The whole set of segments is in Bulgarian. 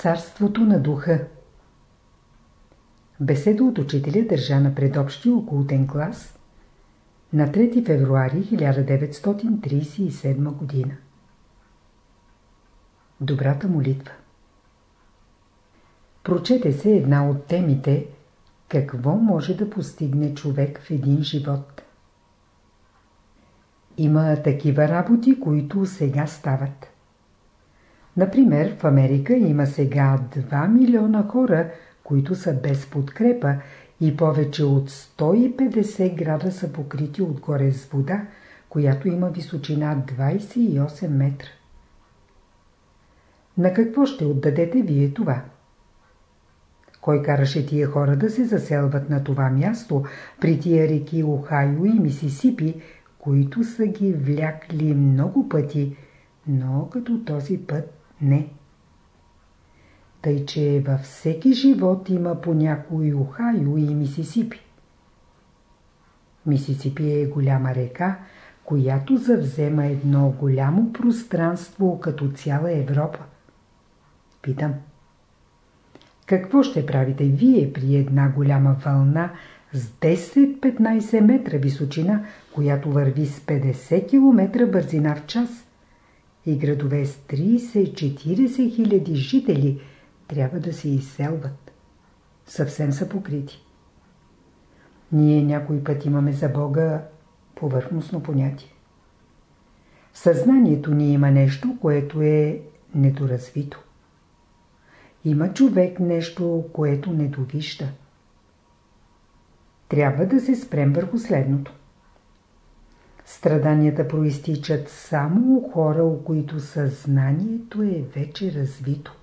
Царството на духа Беседа от учителя държа на предобщи окултен клас на 3 февруари 1937 година. Добрата молитва Прочете се една от темите какво може да постигне човек в един живот. Има такива работи, които сега стават. Например, в Америка има сега 2 милиона хора, които са без подкрепа и повече от 150 града са покрити отгоре с вода, която има височина 28 метра. На какво ще отдадете вие това? Кой караше тия хора да се заселват на това място, при тия реки Охайо и Мисисипи, които са ги влякли много пъти, но като този път не. Тъй, че във всеки живот има по някой Охайо и Мисисипи. Мисисипи е голяма река, която завзема едно голямо пространство като цяла Европа. Питам. Какво ще правите вие при една голяма вълна с 10-15 метра височина, която върви с 50 км бързина в час? И градове с 30-40 хиляди жители трябва да се изселват. Съвсем са покрити. Ние някой път имаме за Бога повърхностно понятие. В съзнанието ни има нещо, което е недоразвито. Има човек нещо, което не довижда. Трябва да се спрем върху следното. Страданията проистичат само у хора, у които съзнанието е вече развито.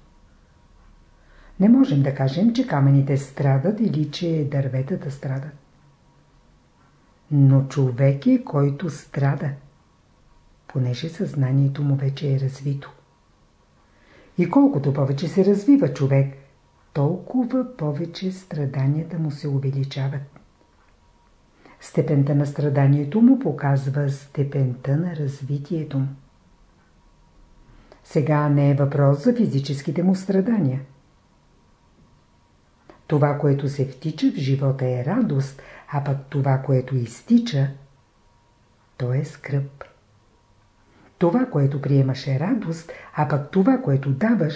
Не можем да кажем, че камъните страдат или че дърветата страдат. Но човек е, който страда, понеже съзнанието му вече е развито. И колкото повече се развива човек, толкова повече страданията му се увеличават. Степента на страданието му показва степента на развитието му. Сега не е въпрос за физическите му страдания. Това, което се втича в живота е радост, а пък това, което изтича, то е скръп. Това, което приемаш е радост, а пък това, което даваш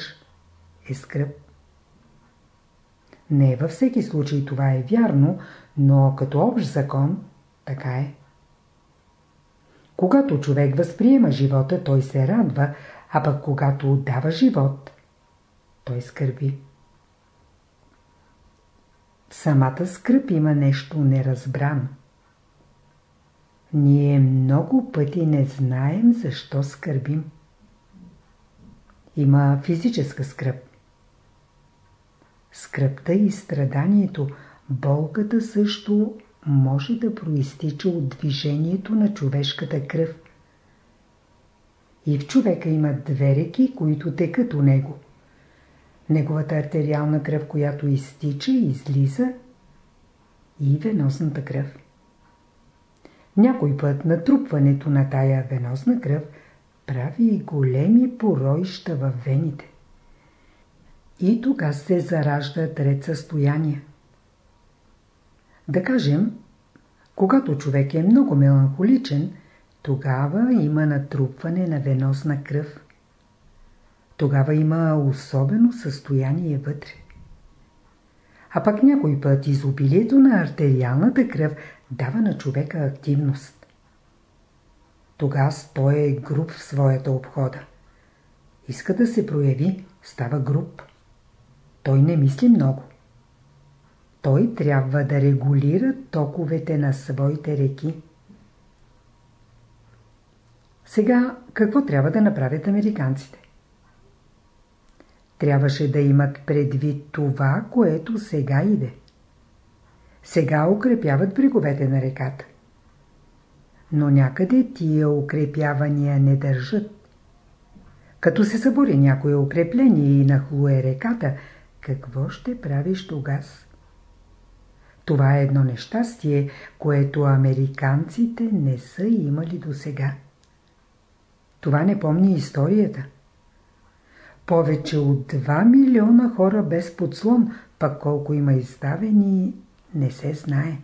е скръп. Не във всеки случай това е вярно, но като общ закон така е. Когато човек възприема живота, той се радва, а пък когато дава живот, той скърби. В самата скръп има нещо неразбрано. Ние много пъти не знаем защо скърбим. Има физическа скръп. Скръпта и страданието, болката също може да проистича от движението на човешката кръв. И в човека има две реки, които текат у него. Неговата артериална кръв, която изтича и излиза, и веносната кръв. Някой път натрупването на тая веносна кръв прави големи поройща във вените. И тогава се заражда ред състояния. Да кажем, когато човек е много меланхоличен, тогава има натрупване на веносна кръв. Тогава има особено състояние вътре. А пък някой път изобилието на артериалната кръв дава на човека активност. Тогава той е груб в своята обхода. Иска да се прояви, става груб. Той не мисли много. Той трябва да регулира токовете на своите реки. Сега какво трябва да направят американците? Трябваше да имат предвид това, което сега иде. Сега укрепяват бреговете на реката. Но някъде тия укрепявания не държат. Като се събори някое укрепление и нахлуе реката, какво ще правиш тогас? Това е едно нещастие, което американците не са имали до сега. Това не помни историята. повече от 2 милиона хора без подслон, пък колко има изставени, не се знае.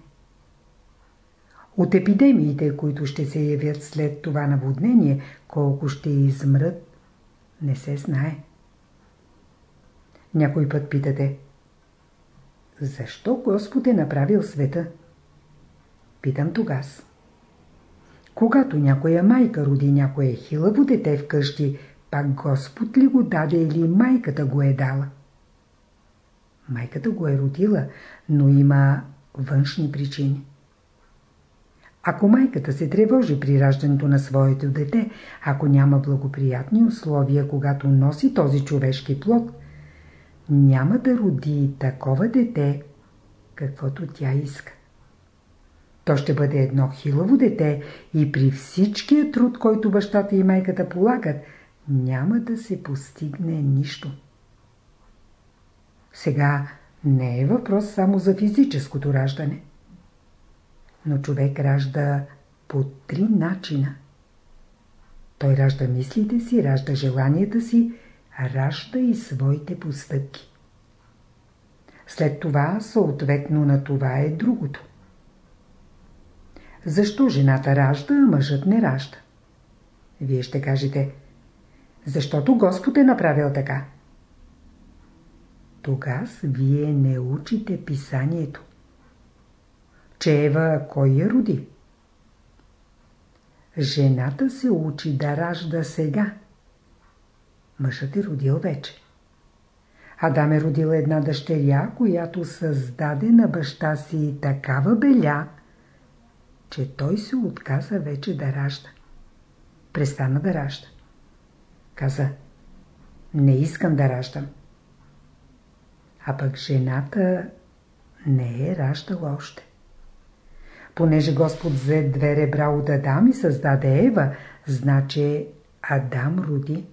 От епидемиите, които ще се явят след това наводнение, колко ще измрат, не се знае. Някой път питате, защо Господ е направил света? Питам тогас. Когато някоя майка роди някое хилаво дете вкъщи, пак Господ ли го даде или майката го е дала? Майката го е родила, но има външни причини. Ако майката се тревожи при раждането на своето дете, ако няма благоприятни условия, когато носи този човешки плод, няма да роди такова дете, каквото тя иска. То ще бъде едно хилаво дете и при всичкия труд, който бащата и майката полагат, няма да се постигне нищо. Сега не е въпрос само за физическото раждане. Но човек ражда по три начина. Той ражда мислите си, ражда желанията си, ражда и своите постъпки. След това, съответно на това е другото. Защо жената ражда, а мъжът не ражда? Вие ще кажете, защото Господ е направил така. Тогас вие не учите писанието. Че Ева кой я роди? Жената се учи да ражда сега. Мъжът е родил вече. Адам е родил една дъщеря, която създаде на баща си такава беля, че той се отказа вече да ражда. Престана да ражда. Каза, не искам да раждам. А пък жената не е раждала още. Понеже Господ взе две ребра от Адам и създаде Ева, значи Адам роди.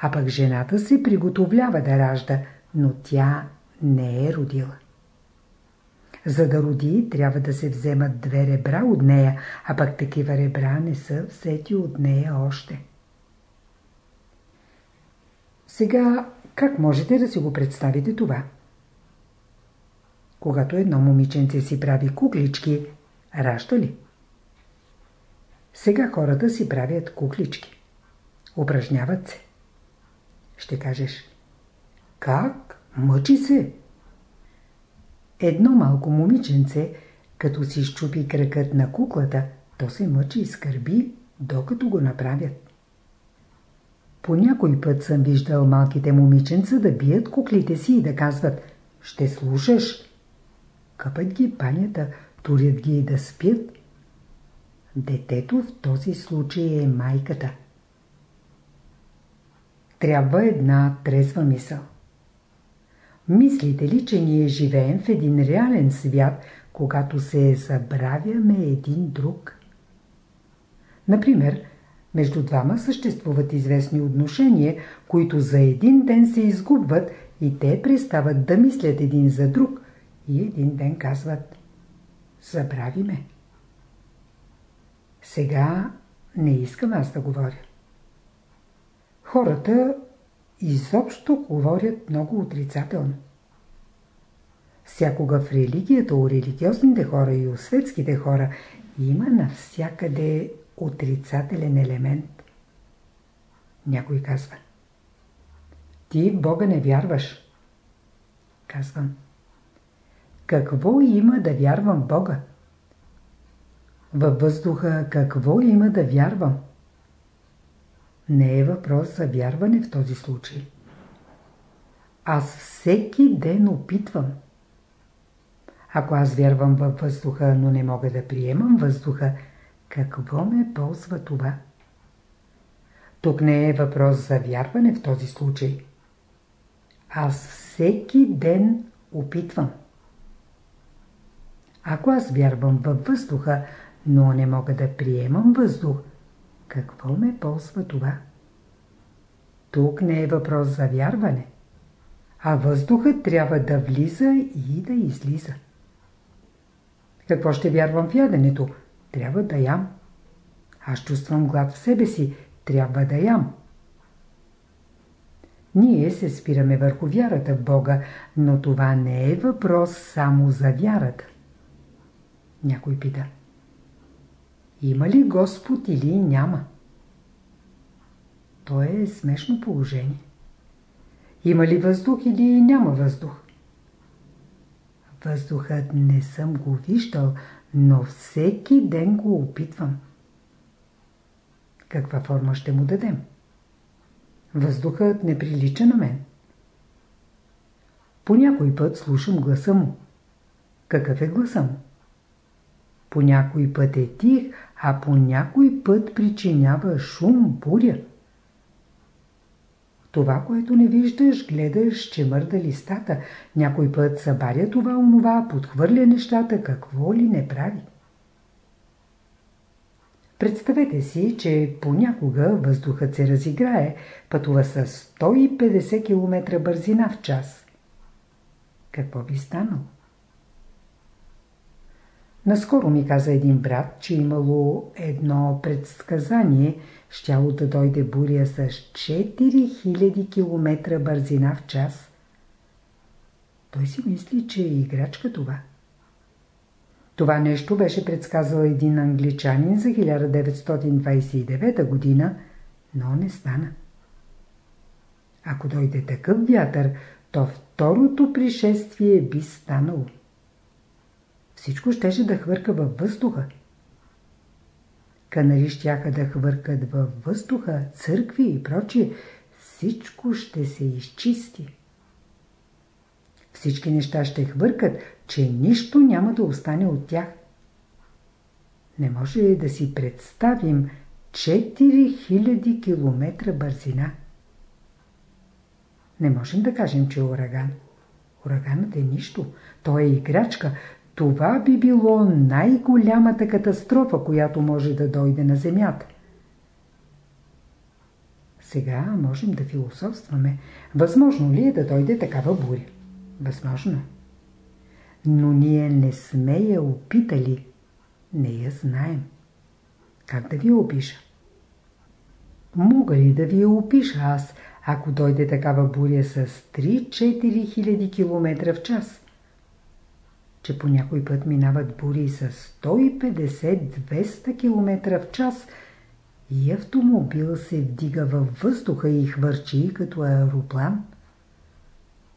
А пък жената се приготовлява да ражда, но тя не е родила. За да роди, трябва да се вземат две ребра от нея, а пък такива ребра не са взети от нея още. Сега, как можете да си го представите това? Когато едно момиченце си прави куклички, ражда ли? Сега хората си правят куклички. Упражняват се. Ще кажеш, как? Мъчи се. Едно малко момиченце, като си щупи кръкът на куклата, то се мъчи и скърби, докато го направят. По някой път съм виждал малките момиченца да бият куклите си и да казват «Ще слушаш». Къпат ги панята, турят ги и да спят. Детето в този случай е майката. Трябва една трезва мисъл. Мислите ли, че ние живеем в един реален свят, когато се забравяме един друг? Например, между двама съществуват известни отношения, които за един ден се изгубват и те престават да мислят един за друг и един ден казват Забрави ме. Сега не искам аз да говоря. Хората изобщо говорят много отрицателно. Всякога в религията, у религиозните хора и у светските хора има навсякъде отрицателен елемент. Някой казва. Ти в Бога не вярваш. Казвам. Какво има да вярвам в Бога? Във въздуха какво има да вярвам? Не е въпрос за вярване в този случай. Аз всеки ден опитвам. Ако аз вярвам във въздуха, но не мога да приемам въздуха, какво ме ползва това? Тук не е въпрос за вярване в този случай. Аз всеки ден опитвам. Ако аз вярвам във въздуха, но не мога да приемам въздух, какво ме ползва това? Тук не е въпрос за вярване, а въздухът трябва да влиза и да излиза. Какво ще вярвам в яденето? Трябва да ям. Аз чувствам глад в себе си. Трябва да ям. Ние се спираме върху вярата в Бога, но това не е въпрос само за вярата. Някой пита. Има ли Господ или няма? То е смешно положение. Има ли въздух или няма въздух? Въздухът не съм го виждал, но всеки ден го опитвам. Каква форма ще му дадем? Въздухът не прилича на мен. По някой път слушам гласа му. Какъв е гласа му? По някой път е тих, а по някой път причинява шум, буря. Това, което не виждаш, гледаш, че мърда листата. Някой път събаря това, онова, подхвърля нещата, какво ли не прави. Представете си, че понякога въздухът се разиграе, пътува с 150 км бързина в час. Какво би станало? Наскоро ми каза един брат, че имало едно предсказание, щяло да дойде буря с 4000 км бързина в час. Той си мисли, че е играчка това. Това нещо беше предсказал един англичанин за 1929 година, но не стана. Ако дойде такъв вятър, то второто пришествие би станало. Всичко щеше да хвърка във въздуха. Канари щяха да хвъркат във въздуха, църкви и прочие. Всичко ще се изчисти. Всички неща ще хвъркат, че нищо няма да остане от тях. Не може да си представим 4000 км бързина. Не можем да кажем, че е ураган. Ураганът е нищо. Той е играчка. Това би било най-голямата катастрофа, която може да дойде на Земята. Сега можем да философстваме. Възможно ли е да дойде такава буря? Възможно. Но ние не сме я опитали. Не я знаем. Как да ви я опиша? Мога ли да ви я опиша аз, ако дойде такава буря с 3-4 хиляди км в час? Че по някой път минават бури с 150-200 км в час и автомобил се вдига във въздуха и хвърчи като аероплан.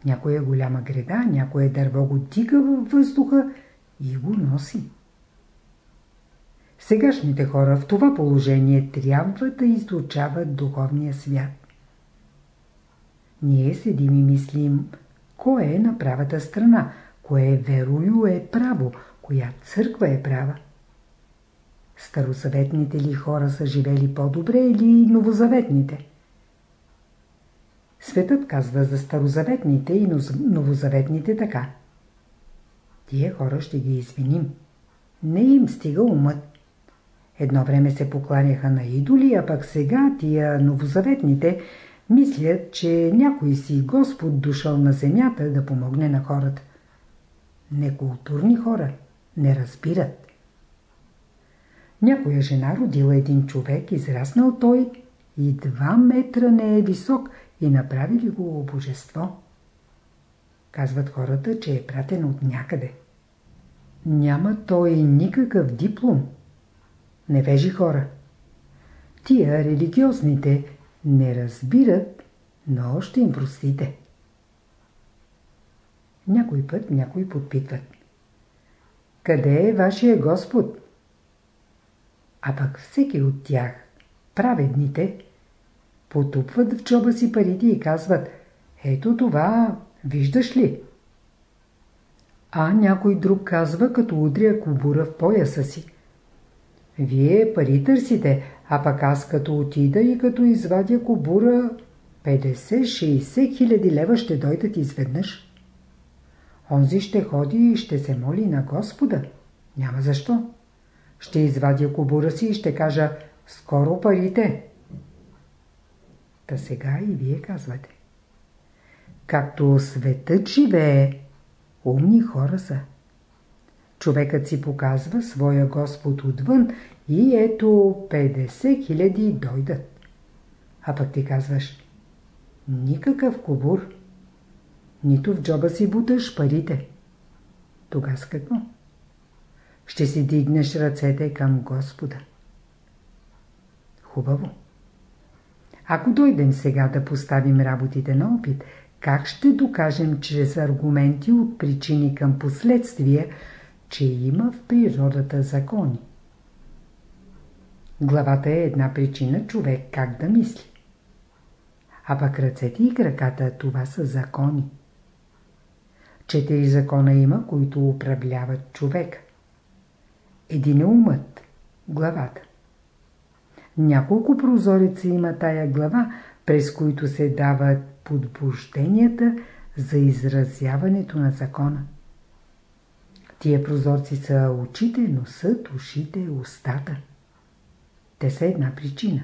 Някоя голяма греда, някое дърво го дига във въздуха и го носи. Сегашните хора в това положение трябва да изучават духовния свят. Ние седим и мислим, кое е на правата страна, кое верою е право, коя църква е права. Старосъветните ли хора са живели по-добре или новозаветните? Светът казва за старозаветните и новозаветните така. Тия хора ще ги извиним. Не им стига умът. Едно време се покланяха на идоли, а пък сега тия новозаветните мислят, че някой си Господ дошъл на земята да помогне на хората. Некултурни хора не разбират. Някоя жена родила един човек, израснал той и два метра не е висок и направили го божество. Казват хората, че е пратен от някъде. Няма той никакъв диплом. Невежи хора. Тия религиозните не разбират, но още им простите. Някой път някой подпитват. Къде е вашия Господ? А пък всеки от тях, праведните, потупват в чоба си парите и казват Ето това, виждаш ли? А някой друг казва, като удря кубура в пояса си. Вие пари търсите, а пък аз като отида и като извадя кубура 50-60 хиляди лева ще дойдат изведнъж. Онзи ще ходи и ще се моли на Господа. Няма защо. Ще извадя кубура си и ще кажа скоро парите. Та сега и вие казвате. Както светът живее, умни хора са. Човекът си показва своя Господ отвън и ето 50 хиляди дойдат. А пък ти казваш, никакъв кобур. Нито в джоба си буташ парите. Тога с какво? Ще си дигнеш ръцете към Господа. Хубаво. Ако дойдем сега да поставим работите на опит, как ще докажем чрез аргументи от причини към последствия, че има в природата закони? Главата е една причина човек как да мисли. А пък ръцете и краката това са закони. Четири закона има, които управляват човека. Един е умът, главата. Няколко прозореца има тая глава, през които се дават подбужденията за изразяването на закона. Тия прозорци са очите, носът, ушите, устата. Те са една причина.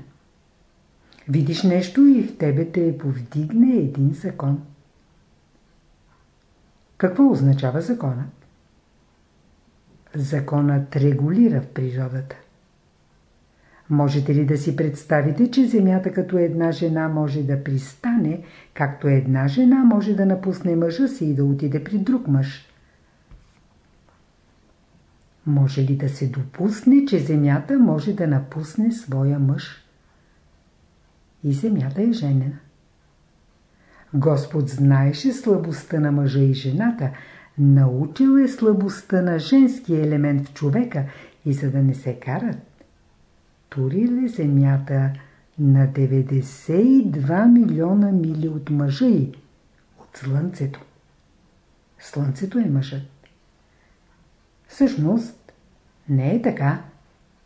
Видиш нещо и в тебе те повдигне един закон. Какво означава законът? Законът регулира в природата. Можете ли да си представите, че Земята като една жена може да пристане, както една жена може да напусне мъжа си и да отиде при друг мъж? Може ли да се допусне, че Земята може да напусне своя мъж? И Земята е женена. Господ знаеше слабостта на мъжа и жената, научил е слабостта на женския елемент в човека и за да не се карат, турили земята на 92 милиона мили от мъжа и от Слънцето. Слънцето е мъжът. Всъщност, не е така,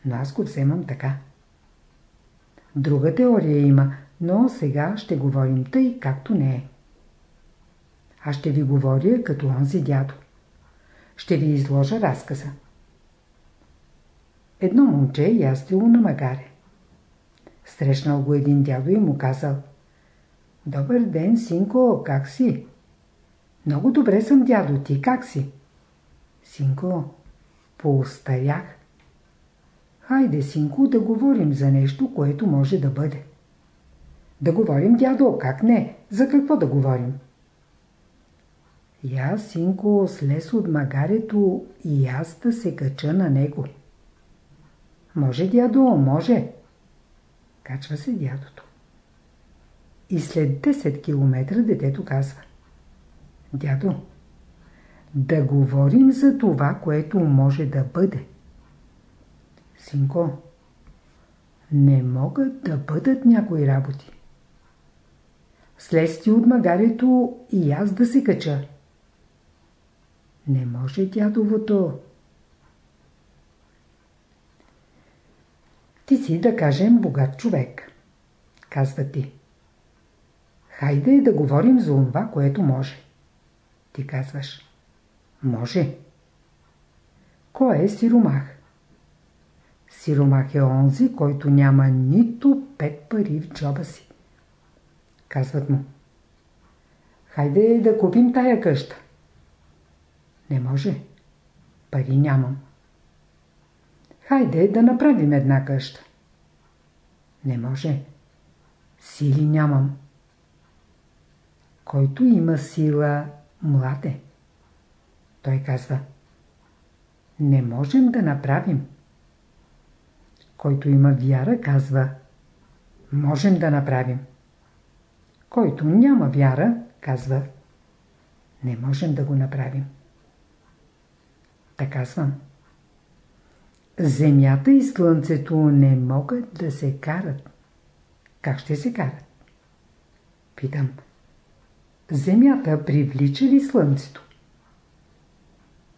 но аз го вземам така. Друга теория има, но сега ще говорим тъй, както не е. Аз ще ви говоря като онзи дядо. Ще ви изложа разказа. Едно момче ястило на магаре. Срещнал го един дядо и му казал Добър ден, синко, как си? Много добре съм, дядо, ти как си? Синко, поостарях. Хайде, синко, да говорим за нещо, което може да бъде. Да говорим, дядо, как не? За какво да говорим? Я, синко, слез от магарето и аз да се кача на него. Може, дядо, може. Качва се дядото. И след 10 километра детето казва. Дядо, да говорим за това, което може да бъде. Синко, не могат да бъдат някои работи. Слезти от магарето и аз да се кача. Не може дядовото. Ти си, да кажем, богат човек. Казва ти. Хайде да говорим за това, което може. Ти казваш. Може. Кой е сиромах? Сиромах е онзи, който няма нито пет пари в джоба си. Казват му. Хайде да купим тая къща. Не може. Пари нямам. Хайде да направим една къща. Не може. Сили нямам. Който има сила, млад е. Той казва. Не можем да направим. Който има вяра, казва. Можем да направим. Който няма вяра, казва. Не можем да го направим. Така казвам. Земята и Слънцето не могат да се карат. Как ще се карат? Питам. Земята привлича ли Слънцето?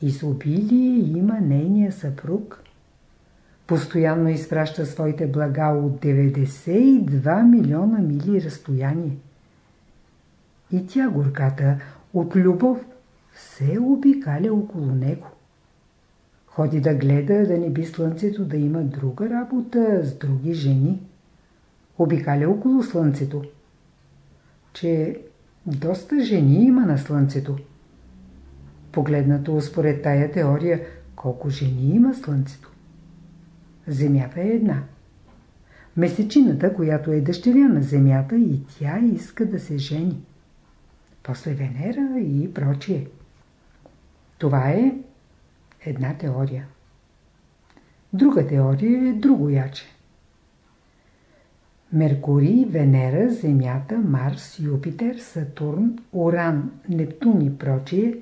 Изобилие има нейния съпруг. Постоянно изпраща своите блага от 92 милиона мили разстояние. И тя, горката, от любов, все обикаля около него. Ходи да гледа да не би слънцето да има друга работа с други жени. Обикаля около слънцето. Че доста жени има на слънцето. Погледнато според тая теория, колко жени има слънцето. Земята е една. месечината, която е дъщеря на Земята и тя иска да се жени. После Венера и прочие. Това е една теория. Друга теория е друго яче. Меркурий, Венера, Земята, Марс, Юпитер, Сатурн, Уран, Нептун и прочие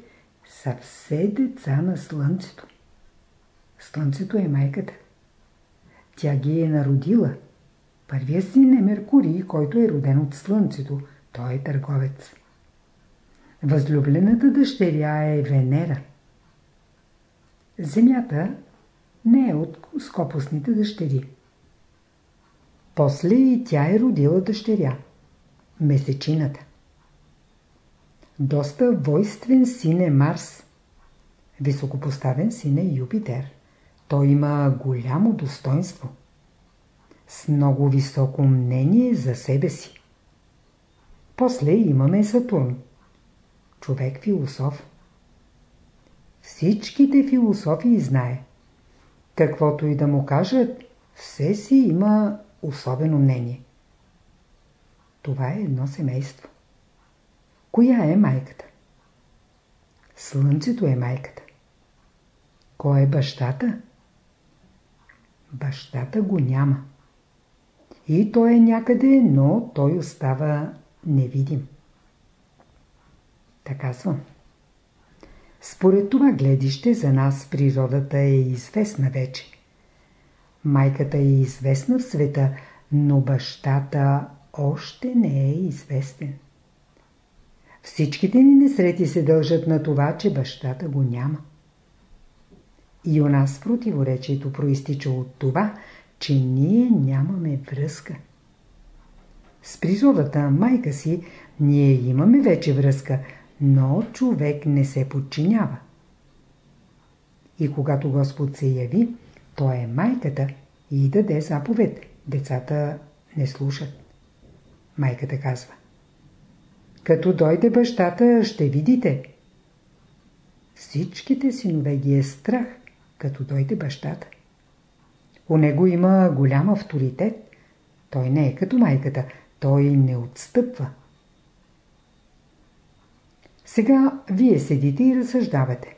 са все деца на Слънцето. Слънцето е майката. Тя ги е народила. Първият син е Меркурий, който е роден от Слънцето. Той е търговец. Възлюблената дъщеря е Венера. Земята не е от скопосните дъщери. После и тя е родила дъщеря. Месечината. Доста войствен син е Марс. Високопоставен син е Юпитер. Той има голямо достоинство. С много високо мнение за себе си. После имаме Сатурн. Човек философ. Всичките философии знае. Каквото и да му кажат, все си има особено мнение. Това е едно семейство. Коя е майката? Слънцето е майката. Кой е бащата? Бащата го няма. И той е някъде, но той остава невидим. Така съм. Според това гледище за нас природата е известна вече. Майката е известна в света, но бащата още не е известен. Всичките ни несрети се дължат на това, че бащата го няма. И у нас противоречието проистича от това, че ние нямаме връзка. С природата, майка си, ние имаме вече връзка, но човек не се подчинява. И когато Господ се яви, той е майката и даде заповед. Децата не слушат. Майката казва. Като дойде бащата, ще видите. Всичките синове ги е страх, като дойде бащата. У него има голям авторитет. Той не е като майката. Той не отстъпва. Сега вие седите и разсъждавате.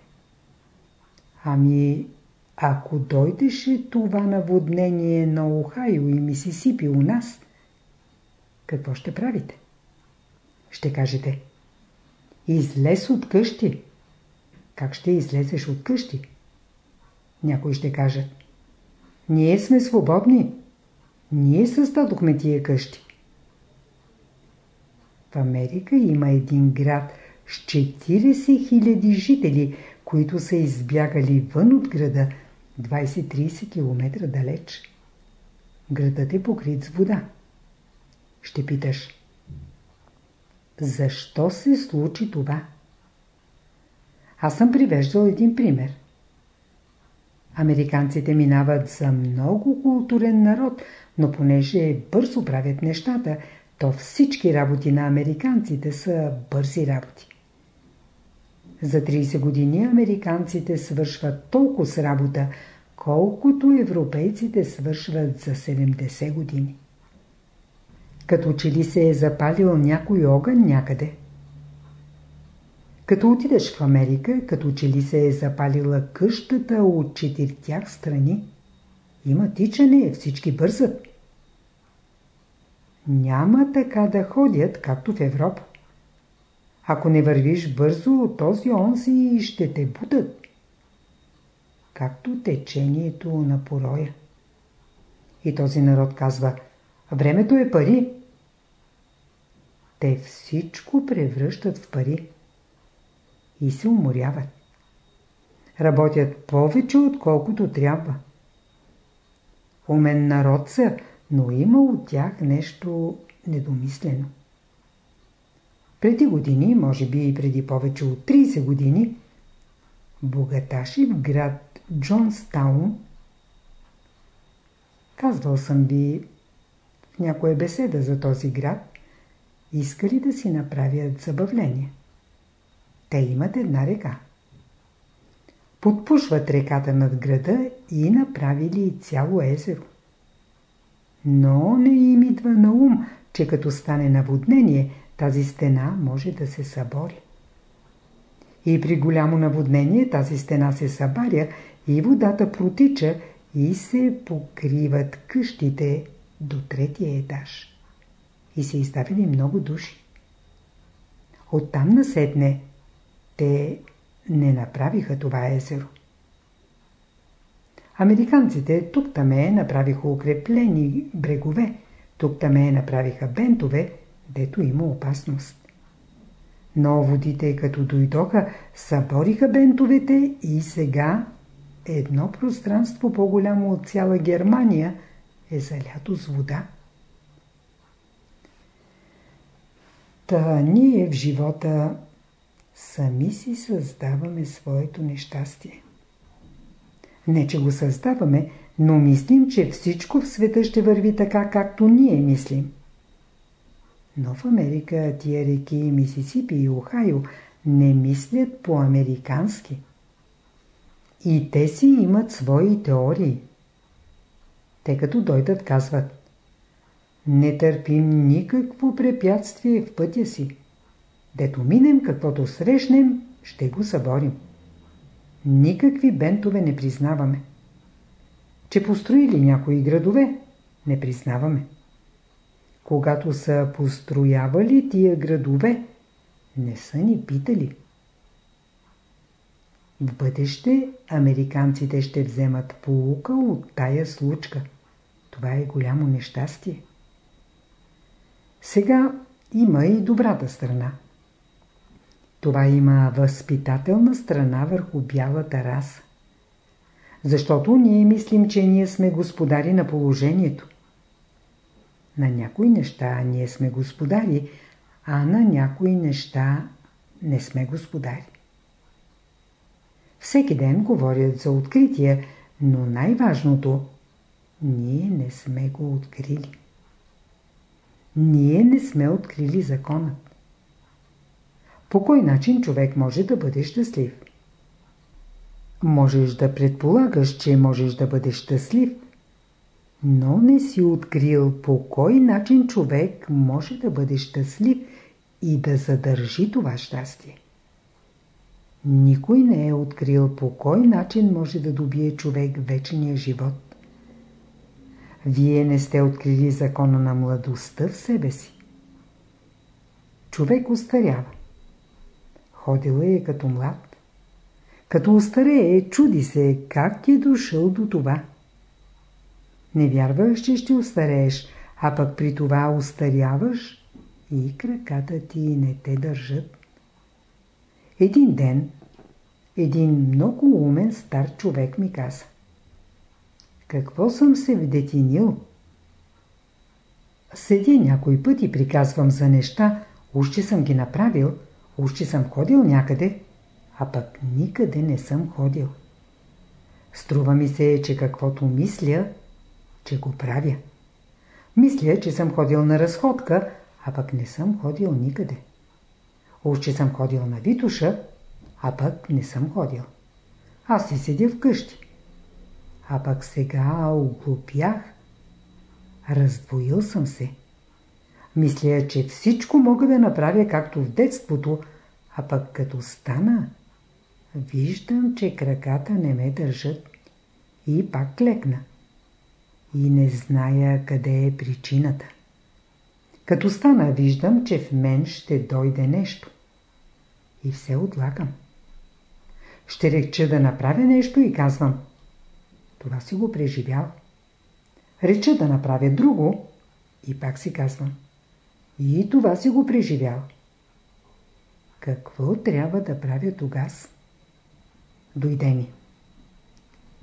Ами, ако дойдеше това наводнение на Охайо и Мисисипи у нас, какво ще правите? Ще кажете. Излез от къщи. Как ще излезеш от къщи? Някои ще кажат. Ние сме свободни. Ние създадохме тия къщи. В Америка има един град с 40 000 жители, които са избягали вън от града 20-30 км далеч. Градът е покрит с вода. Ще питаш. Защо се случи това? Аз съм привеждал един пример. Американците минават за много културен народ, но понеже бързо правят нещата, то всички работи на американците са бързи работи. За 30 години американците свършват толкова с работа, колкото европейците свършват за 70 години. Като че ли се е запалил някой огън някъде. Като отидеш в Америка, като че ли се е запалила къщата от четиртях страни, има тичане, всички бързат. Няма така да ходят, както в Европа. Ако не вървиш бързо, този онзи ще те будат. Както течението на пороя. И този народ казва, времето е пари. Те всичко превръщат в пари. И се уморяват. Работят повече, отколкото трябва. Умен народ са, но има от тях нещо недомислено. Преди години, може би и преди повече от 30 години, богаташи в град Джонстаун, казвал съм ви в някоя беседа за този град, искали да си направят забавление. Те имат една река. Подпушват реката над града и направили цяло езеро. Но не им идва на ум, че като стане наводнение, тази стена може да се събори. И при голямо наводнение тази стена се събаря и водата протича и се покриват къщите до третия етаж. И се изставили много души. Оттам насетне те не направиха това езеро. Американците тук-таме направиха укреплени брегове, тук-таме направиха бентове, дето има опасност. Но водите, като дойдоха, събориха бентовете и сега едно пространство по-голямо от цяла Германия е залято с вода. Та ние в живота сами си създаваме своето нещастие. Не, че го създаваме, но мислим, че всичко в света ще върви така, както ние мислим. Но в Америка тия реки Мисисипи и Охайо не мислят по-американски. И те си имат свои теории. Те като дойдат казват Не търпим никакво препятствие в пътя си. Дето минем, каквото срещнем, ще го съборим. Никакви бентове не признаваме. Че построили някои градове, не признаваме. Когато са построявали тия градове, не са ни питали. В бъдеще американците ще вземат полука от тая случка. Това е голямо нещастие. Сега има и добрата страна. Това има възпитателна страна върху бялата раса. Защото ние мислим, че ние сме господари на положението. На някои неща ние сме господари, а на някои неща не сме господари. Всеки ден говорят за откритие, но най-важното – ние не сме го открили. Ние не сме открили законът. По кой начин човек може да бъде щастлив? Можеш да предполагаш, че можеш да бъдеш щастлив, но не си открил по кой начин човек може да бъде щастлив и да задържи това щастие. Никой не е открил по кой начин може да добие човек вечния живот. Вие не сте открили закона на младостта в себе си. Човек устарява. Ходила е като млад. Като устарее, чуди се как е дошъл до това. Не вярваш, че ще устарееш, а пък при това устаряваш и краката ти не те държат. Един ден един много умен стар човек ми каза. Какво съм се вдетинил? Седя някой път и приказвам за неща, уж че съм ги направил, уж че съм ходил някъде, а пък никъде не съм ходил. Струва ми се, че каквото мисля, че го правя. Мисля, че съм ходил на разходка, а пък не съм ходил никъде. Уж че съм ходил на Витуша, а пък не съм ходил. Аз си седя вкъщи. А пък сега оглупях. Раздвоил съм се. Мисля, че всичко мога да направя както в детството, а пък като стана, виждам, че краката не ме държат и пак клекна. И не зная къде е причината. Като стана, виждам, че в мен ще дойде нещо. И все отлагам. Ще реча да направя нещо и казвам. Това си го преживял. Реча да направя друго и пак си казвам. И това си го преживял. Какво трябва да правя тогас? Дойде ми.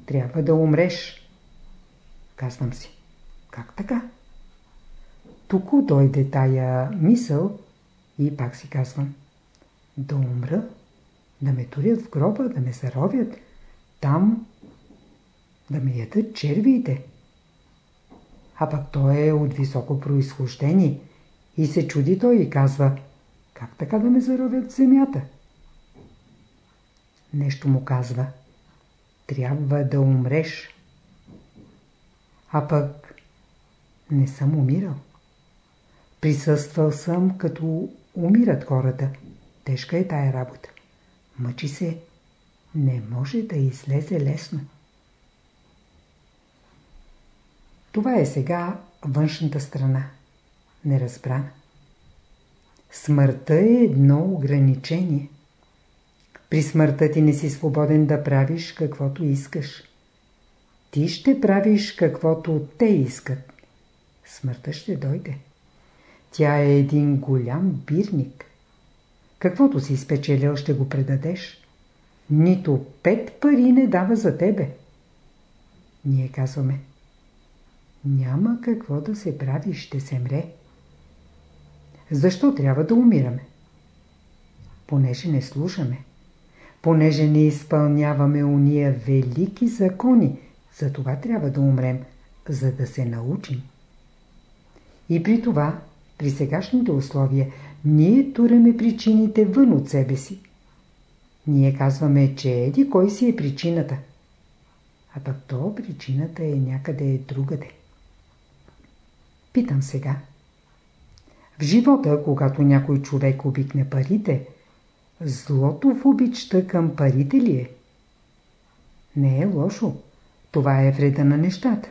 Трябва да умреш. Казвам си. Как така? Тук дойде тая мисъл и пак си казвам. Да умра да ме турят в гроба, да ме заровят, там да ме ядат червиите. А пък той е от високо происхождение и се чуди той и казва, как така да ме заровят в земята? Нещо му казва, трябва да умреш. А пък Не съм умирал. Присъствал съм като умират хората. Тежка е тая работа. Мъчи се. Не може да излезе лесно. Това е сега външната страна. Неразбрана. Смъртта е едно ограничение. При смъртта ти не си свободен да правиш каквото искаш. Ти ще правиш каквото те искат. Смъртта ще дойде. Тя е един голям бирник. Каквото си спечелил, ще го предадеш. Нито пет пари не дава за тебе. Ние казваме. Няма какво да се прави, ще се мре. Защо трябва да умираме? Понеже не слушаме. Понеже не изпълняваме уния велики закони, за това трябва да умрем, за да се научим. И при това, при сегашните условия, ние туреме причините вън от себе си. Ние казваме, че еди кой си е причината. А пък то причината е някъде другаде. Питам сега. В живота, когато някой човек обикне парите, злото в обичта към парите ли е? Не е лошо. Това е вреда на нещата.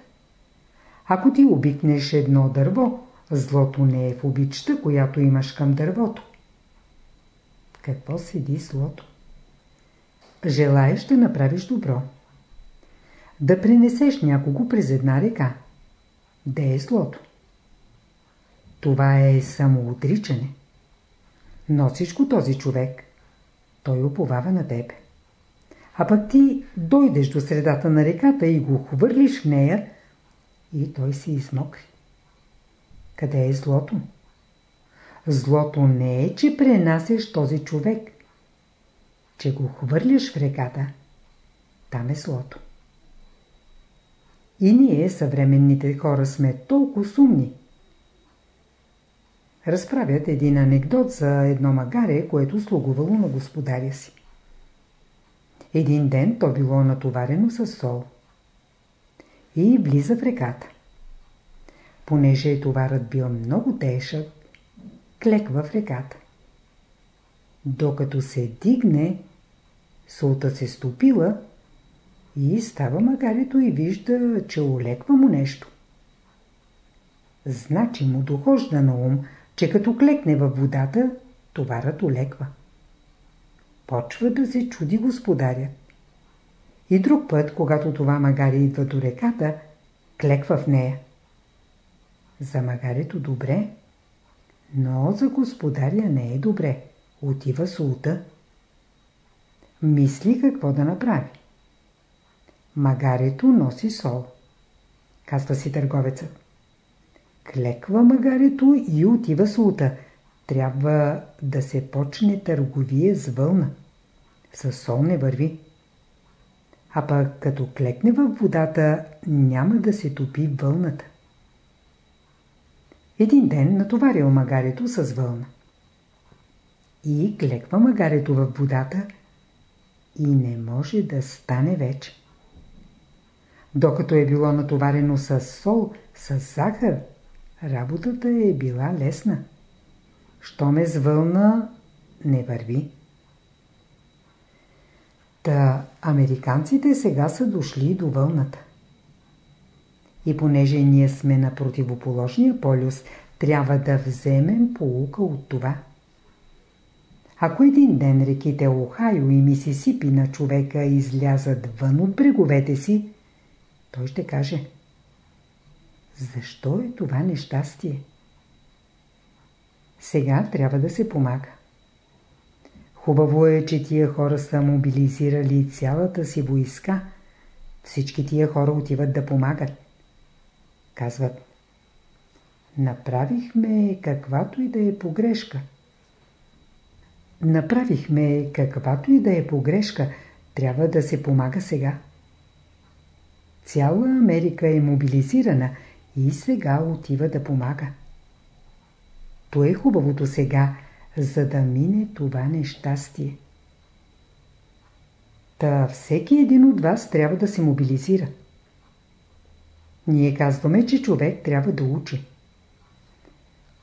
Ако ти обикнеш едно дърво, злото не е в обичта, която имаш към дървото. Какво седи злото? Желаеш да направиш добро. Да пренесеш някого през една река. Де е злото? Това е самоотричане. Носиш го този човек. Той уповава на тебе. А пък ти дойдеш до средата на реката и го хвърлиш в нея и той се измокри. Къде е злото? Злото не е, че пренасеш този човек. Че го хвърляш в реката. Там е злото. И ние, съвременните хора, сме толкова сумни. Разправят един анекдот за едно магаре, което слугувало на господаря си. Един ден то било натоварено с сол. И влиза в реката. Понеже товарът бил много тежък, клеква в реката. Докато се дигне, солта се стопила и става магарето и вижда, че олеква му нещо. Значи му дохожда на ум, че като клекне във водата, товарът олеква. Почва да се чуди господарят. И друг път, когато това магаре идва до реката, клеква в нея. За магарето добре, но за господаря не е добре. Отива султа. Мисли какво да направи. Магарето носи сол. Казва си търговецът. Клеква магарето и отива султа. Трябва да се почне търговия с вълна. С сол не върви. А пък като клекне във водата, няма да се топи вълната. Един ден натоварил магарето с вълна. И клеква магарето във водата и не може да стане вече. Докато е било натоварено с сол, с захар, работата е била лесна. Що ме с не върви. Та американците сега са дошли до вълната. И понеже ние сме на противоположния полюс, трябва да вземем полука от това. Ако един ден реките Охайо и Мисисипи на човека излязат вън от бреговете си, той ще каже Защо е това нещастие? Сега трябва да се помага. Хубаво е, че тия хора са мобилизирали цялата си войска. Всички тия хора отиват да помагат. Казват, направихме каквато и да е погрешка. Направихме каквато и да е погрешка, трябва да се помага сега. Цяла Америка е мобилизирана и сега отива да помага. То е хубавото сега, за да мине това нещастие. Та всеки един от вас трябва да се мобилизира. Ние казваме, че човек трябва да учи.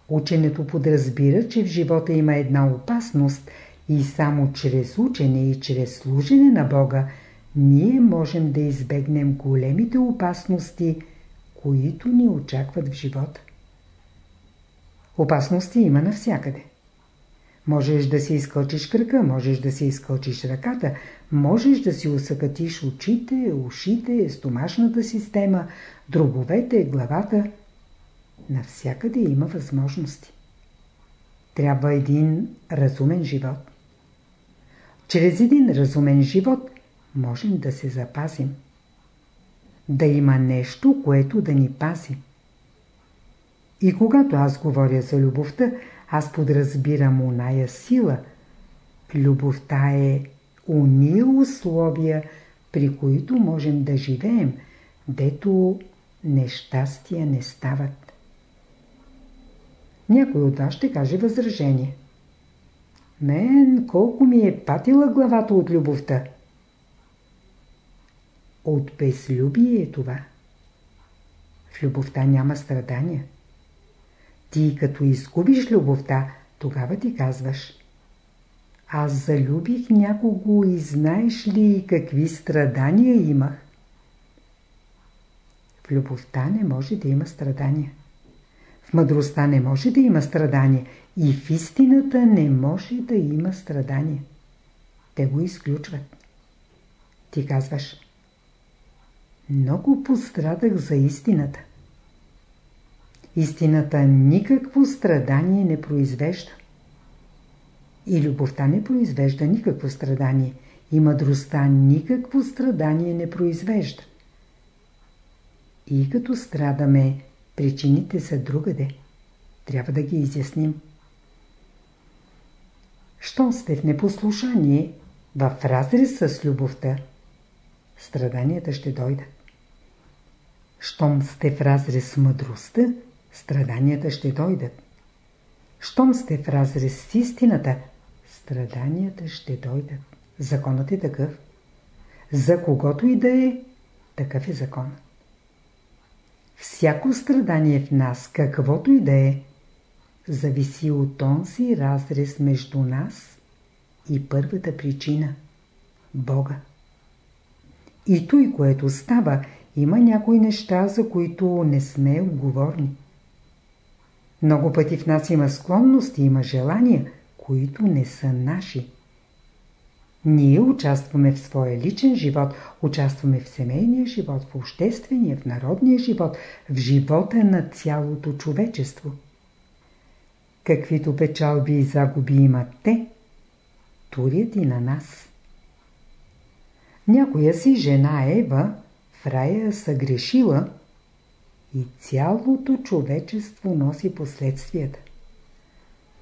Ученето подразбира, че в живота има една опасност и само чрез учене и чрез служене на Бога ние можем да избегнем големите опасности, които ни очакват в живота. Опасности има навсякъде. Можеш да си изкълчиш кръка, можеш да си изкълчиш ръката, можеш да си усъкатиш очите, ушите, стомашната система, дробовете, главата. Навсякъде има възможности. Трябва един разумен живот. Чрез един разумен живот можем да се запазим. Да има нещо, което да ни пази. И когато аз говоря за любовта, аз подразбирам оная сила. Любовта е уния условия, при които можем да живеем, дето нещастия не стават. Някой от вас ще каже възражение. Мен колко ми е патила главата от любовта. От безлюбие е това. В любовта няма страдания. Ти като изгубиш любовта, тогава ти казваш Аз залюбих някого и знаеш ли какви страдания имах? В любовта не може да има страдания. В мъдростта не може да има страдания. И в истината не може да има страдания. Те го изключват. Ти казваш Много пострадах за истината. Истината никакво страдание не произвежда. И любовта не произвежда никакво страдание. И мъдростта никакво страдание не произвежда. И като страдаме, причините са другаде. Трябва да ги изясним. Щом сте в непослушание, в разрез с любовта, страданията ще дойдат. Щом сте в разрез с мъдростта, страданията ще дойдат. Щом сте в разрез с истината, страданията ще дойдат. Законът е такъв. За когото и да е, такъв е закон. Всяко страдание в нас, каквото и да е, зависи от онзи разрез между нас и първата причина – Бога. И той, което става, има някои неща, за които не сме отговорни. Много пъти в нас има склонности, има желания, които не са наши. Ние участваме в своя личен живот, участваме в семейния живот, в обществения, в народния живот, в живота на цялото човечество. Каквито печалби и загуби имат те, турят и на нас. Някоя си жена Ева в рая съгрешила и цялото човечество носи последствията.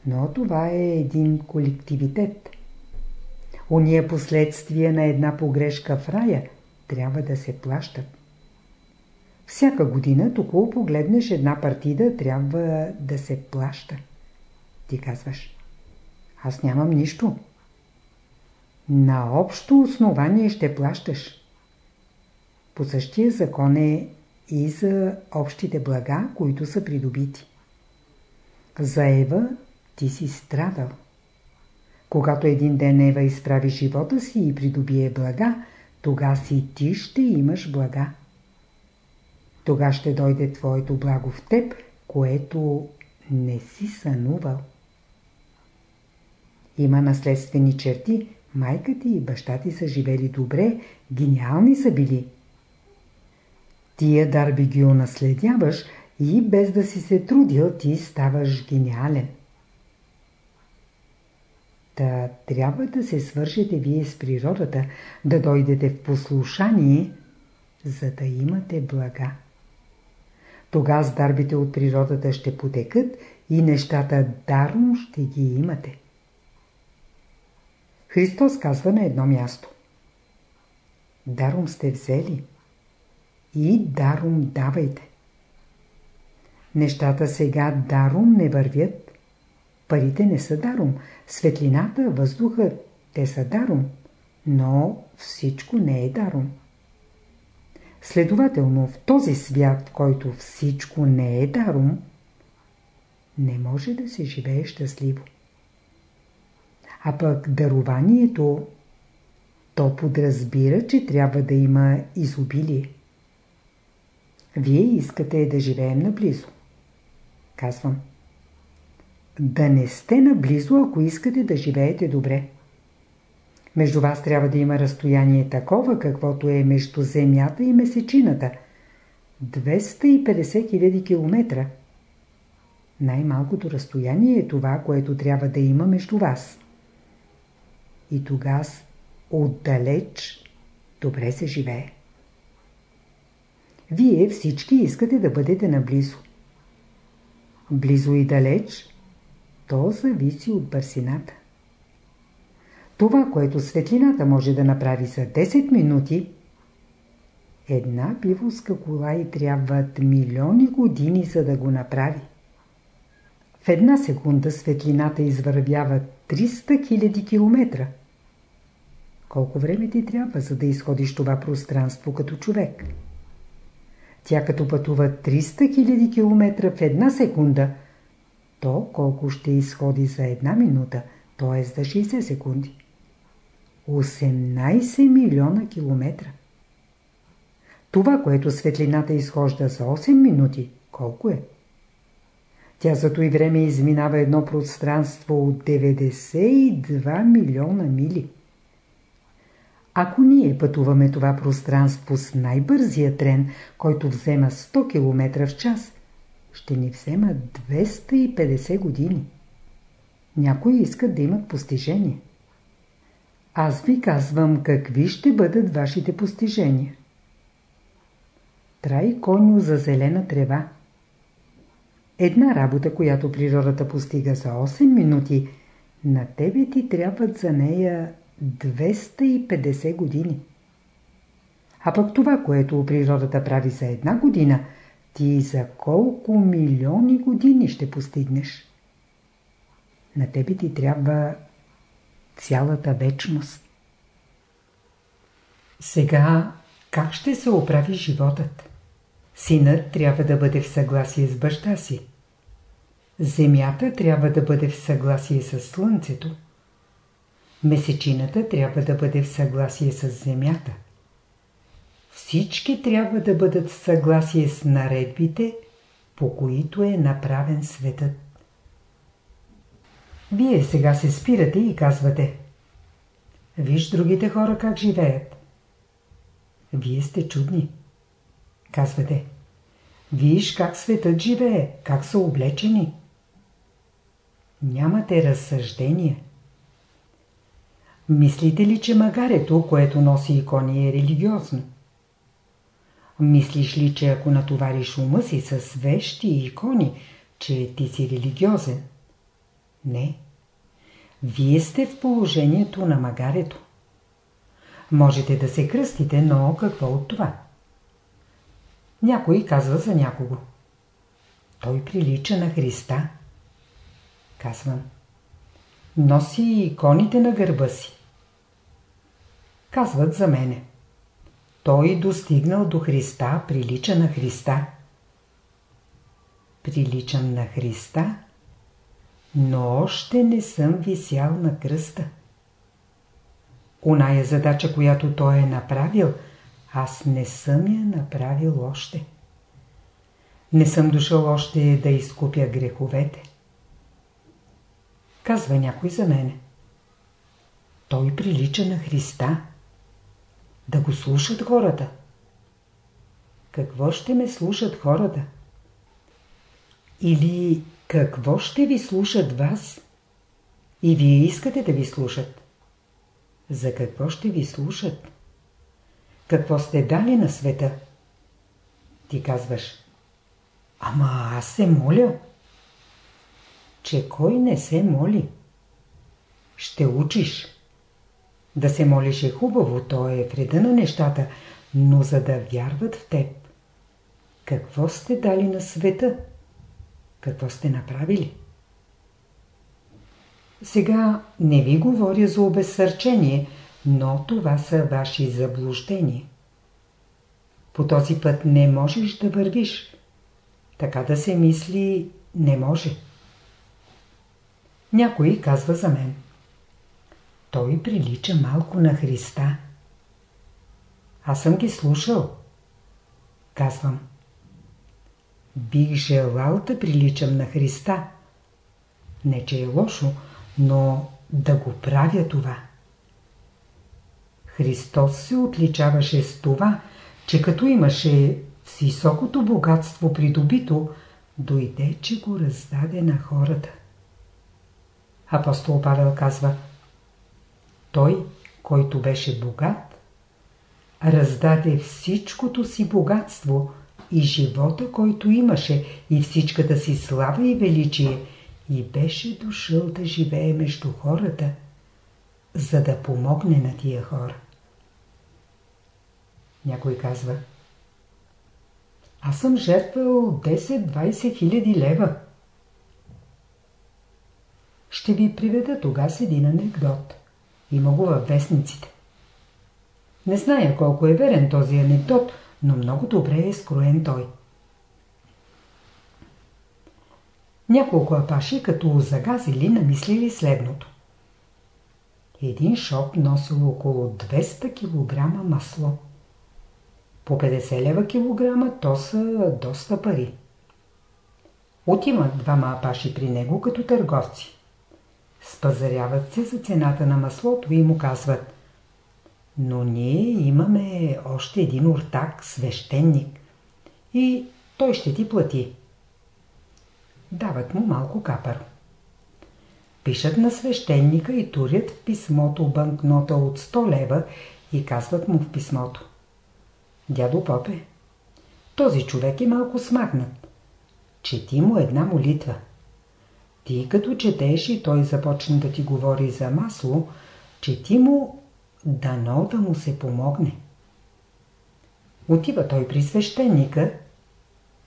Но това е един колективитет. Уния последствия на една погрешка в рая трябва да се плащат. Всяка година, току погледнеш една партида, трябва да се плаща. Ти казваш, аз нямам нищо. На общо основание ще плащаш. По същия закон е и за общите блага, които са придобити. За Ева ти си страдал. Когато един ден Ева изправи живота си и придобие блага, тога си ти ще имаш блага. Тога ще дойде твоето благо в теб, което не си сънувал. Има наследствени черти, майка ти и баща ти са живели добре, гениални са били – Тия дарби ги унаследяваш и без да си се трудил ти ставаш гениален. Та трябва да се свършите вие с природата, да дойдете в послушание, за да имате блага. Тога с дарбите от природата ще потекат и нещата даром ще ги имате. Христос казва на едно място. Даром сте взели – и даром давайте. Нещата сега даром не вървят. Парите не са даром. Светлината, въздухът, те са даром. Но всичко не е даром. Следователно, в този свят, в който всичко не е даром, не може да се живее щастливо. А пък дарованието, то подразбира, че трябва да има изобилие. Вие искате да живеем наблизо. Казвам. Да не сте наблизо, ако искате да живеете добре. Между вас трябва да има разстояние такова, каквото е между Земята и Месечината. 250 000 км. Най-малкото разстояние е това, което трябва да има между вас. И тогава отдалеч добре се живее. Вие всички искате да бъдете наблизо. Близо и далеч, то зависи от бързината. Това, което светлината може да направи за 10 минути, една биволска кола и трябват милиони години, за да го направи. В една секунда светлината извървява 300 000 км. Колко време ти трябва, за да изходиш това пространство като човек? Тя като пътува 300 000 км в една секунда, то колко ще изходи за една минута, т.е. за 60 секунди? 18 милиона километра. Това, което светлината изхожда за 8 минути, колко е? Тя за той време изминава едно пространство от 92 милиона мили. Ако ние пътуваме това пространство с най-бързия трен, който взема 100 км в час, ще ни взема 250 години. Някои искат да имат постижение. Аз ви казвам какви ще бъдат вашите постижения. Трай коню за зелена трева. Една работа, която природата постига за 8 минути, на тебе ти трябват за нея 250 години. А пък това, което природата прави за една година, ти за колко милиони години ще постигнеш? На тебе ти трябва цялата вечност. Сега как ще се оправи животът? Синът трябва да бъде в съгласие с баща си. Земята трябва да бъде в съгласие с Слънцето. Месечината трябва да бъде в съгласие с Земята. Всички трябва да бъдат в съгласие с наредбите, по които е направен светът. Вие сега се спирате и казвате Виж другите хора как живеят. Вие сте чудни. Казвате Виж как светът живее, как са облечени. Нямате разсъждение. Мислите ли, че магарето, което носи икони е религиозно? Мислиш ли, че ако натовариш ума си с вещи и икони, че ти си религиозен? Не. Вие сте в положението на магарето. Можете да се кръстите, но какво от това? Някой казва за някого. Той прилича на Христа. Казвам. Носи иконите на гърба си. Казват за мене. Той достигнал до Христа, прилича на Христа. Приличам на Христа, но още не съм висял на кръста. Оная задача, която той е направил, аз не съм я направил още. Не съм дошъл още да изкупя греховете. Казва някой за мене. Той прилича на Христа. Да го слушат хората. Какво ще ме слушат хората? Или какво ще ви слушат вас? И вие искате да ви слушат. За какво ще ви слушат? Какво сте дали на света? Ти казваш. Ама аз се моля. Че кой не се моли? Ще учиш. Да се молиш е хубаво, то е вреда на нещата, но за да вярват в теб. Какво сте дали на света? Какво сте направили? Сега не ви говоря за обезсърчение, но това са ваши заблуждения. По този път не можеш да вървиш. Така да се мисли не може. Някой казва за мен. Той прилича малко на Христа. Аз съм ги слушал. Казвам. Бих желал да приличам на Христа. Не, че е лошо, но да го правя това. Христос се отличаваше с това, че като имаше високото богатство придобито, дойде, че го раздаде на хората. Апостол Павел казва Той, който беше богат, раздаде всичкото си богатство и живота, който имаше, и всичката си слава и величие, и беше дошъл да живее между хората, за да помогне на тия хора. Някой казва Аз съм жертвал 10-20 хиляди лева. Ще ви приведа тогава един анекдот. Има го във вестниците. Не зная колко е верен този анекдот, но много добре е скроен той. Няколко апаши, като загазили, намислили следното. Един шоп носил около 200 кг масло. По 50 лева килограма то са доста пари. Отимат двама апаши при него като търговци. Спазаряват се за цената на маслото и му казват Но ние имаме още един ортак, свещеник. И той ще ти плати. Дават му малко капър. Пишат на свещеника и турят в писмото банкнота от 100 лева и казват му в писмото. Дядо Попе, този човек е малко смахнат. Чети му една молитва. Ти като четеш и той започне да ти говори за масло, чети му дано да му се помогне. Отива той при свещеника.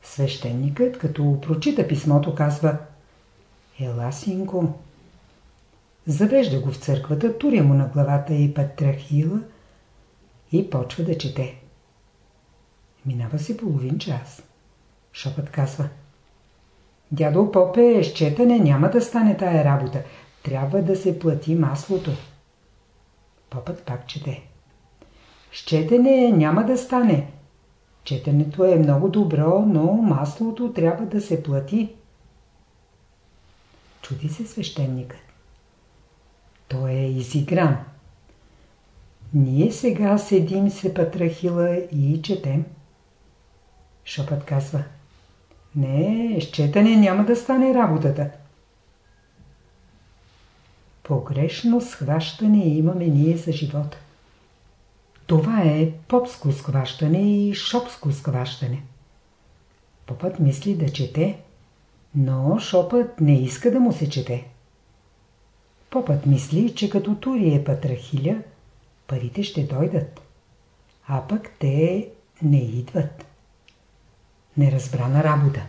Свещеникът, като прочита писмото, казва Ела, синко. Завежда го в църквата, туря му на главата и патрахила и почва да чете. Минава си половин час. Шопът казва Дядо Попе, с четене няма да стане тая работа. Трябва да се плати маслото. Попът пак чете. С няма да стане. Четенето е много добро, но маслото трябва да се плати. Чуди се свещеникът. Той е изигран. Ние сега седим се патрахила и четем. Шопът казва. Не, с четене няма да стане работата. Погрешно схващане имаме ние за живота. Това е попско схващане и шопско схващане. Попът мисли да чете, но шопът не иска да му се чете. Попът мисли, че като тури е патрахиля, парите ще дойдат, а пък те не идват неразбрана работа.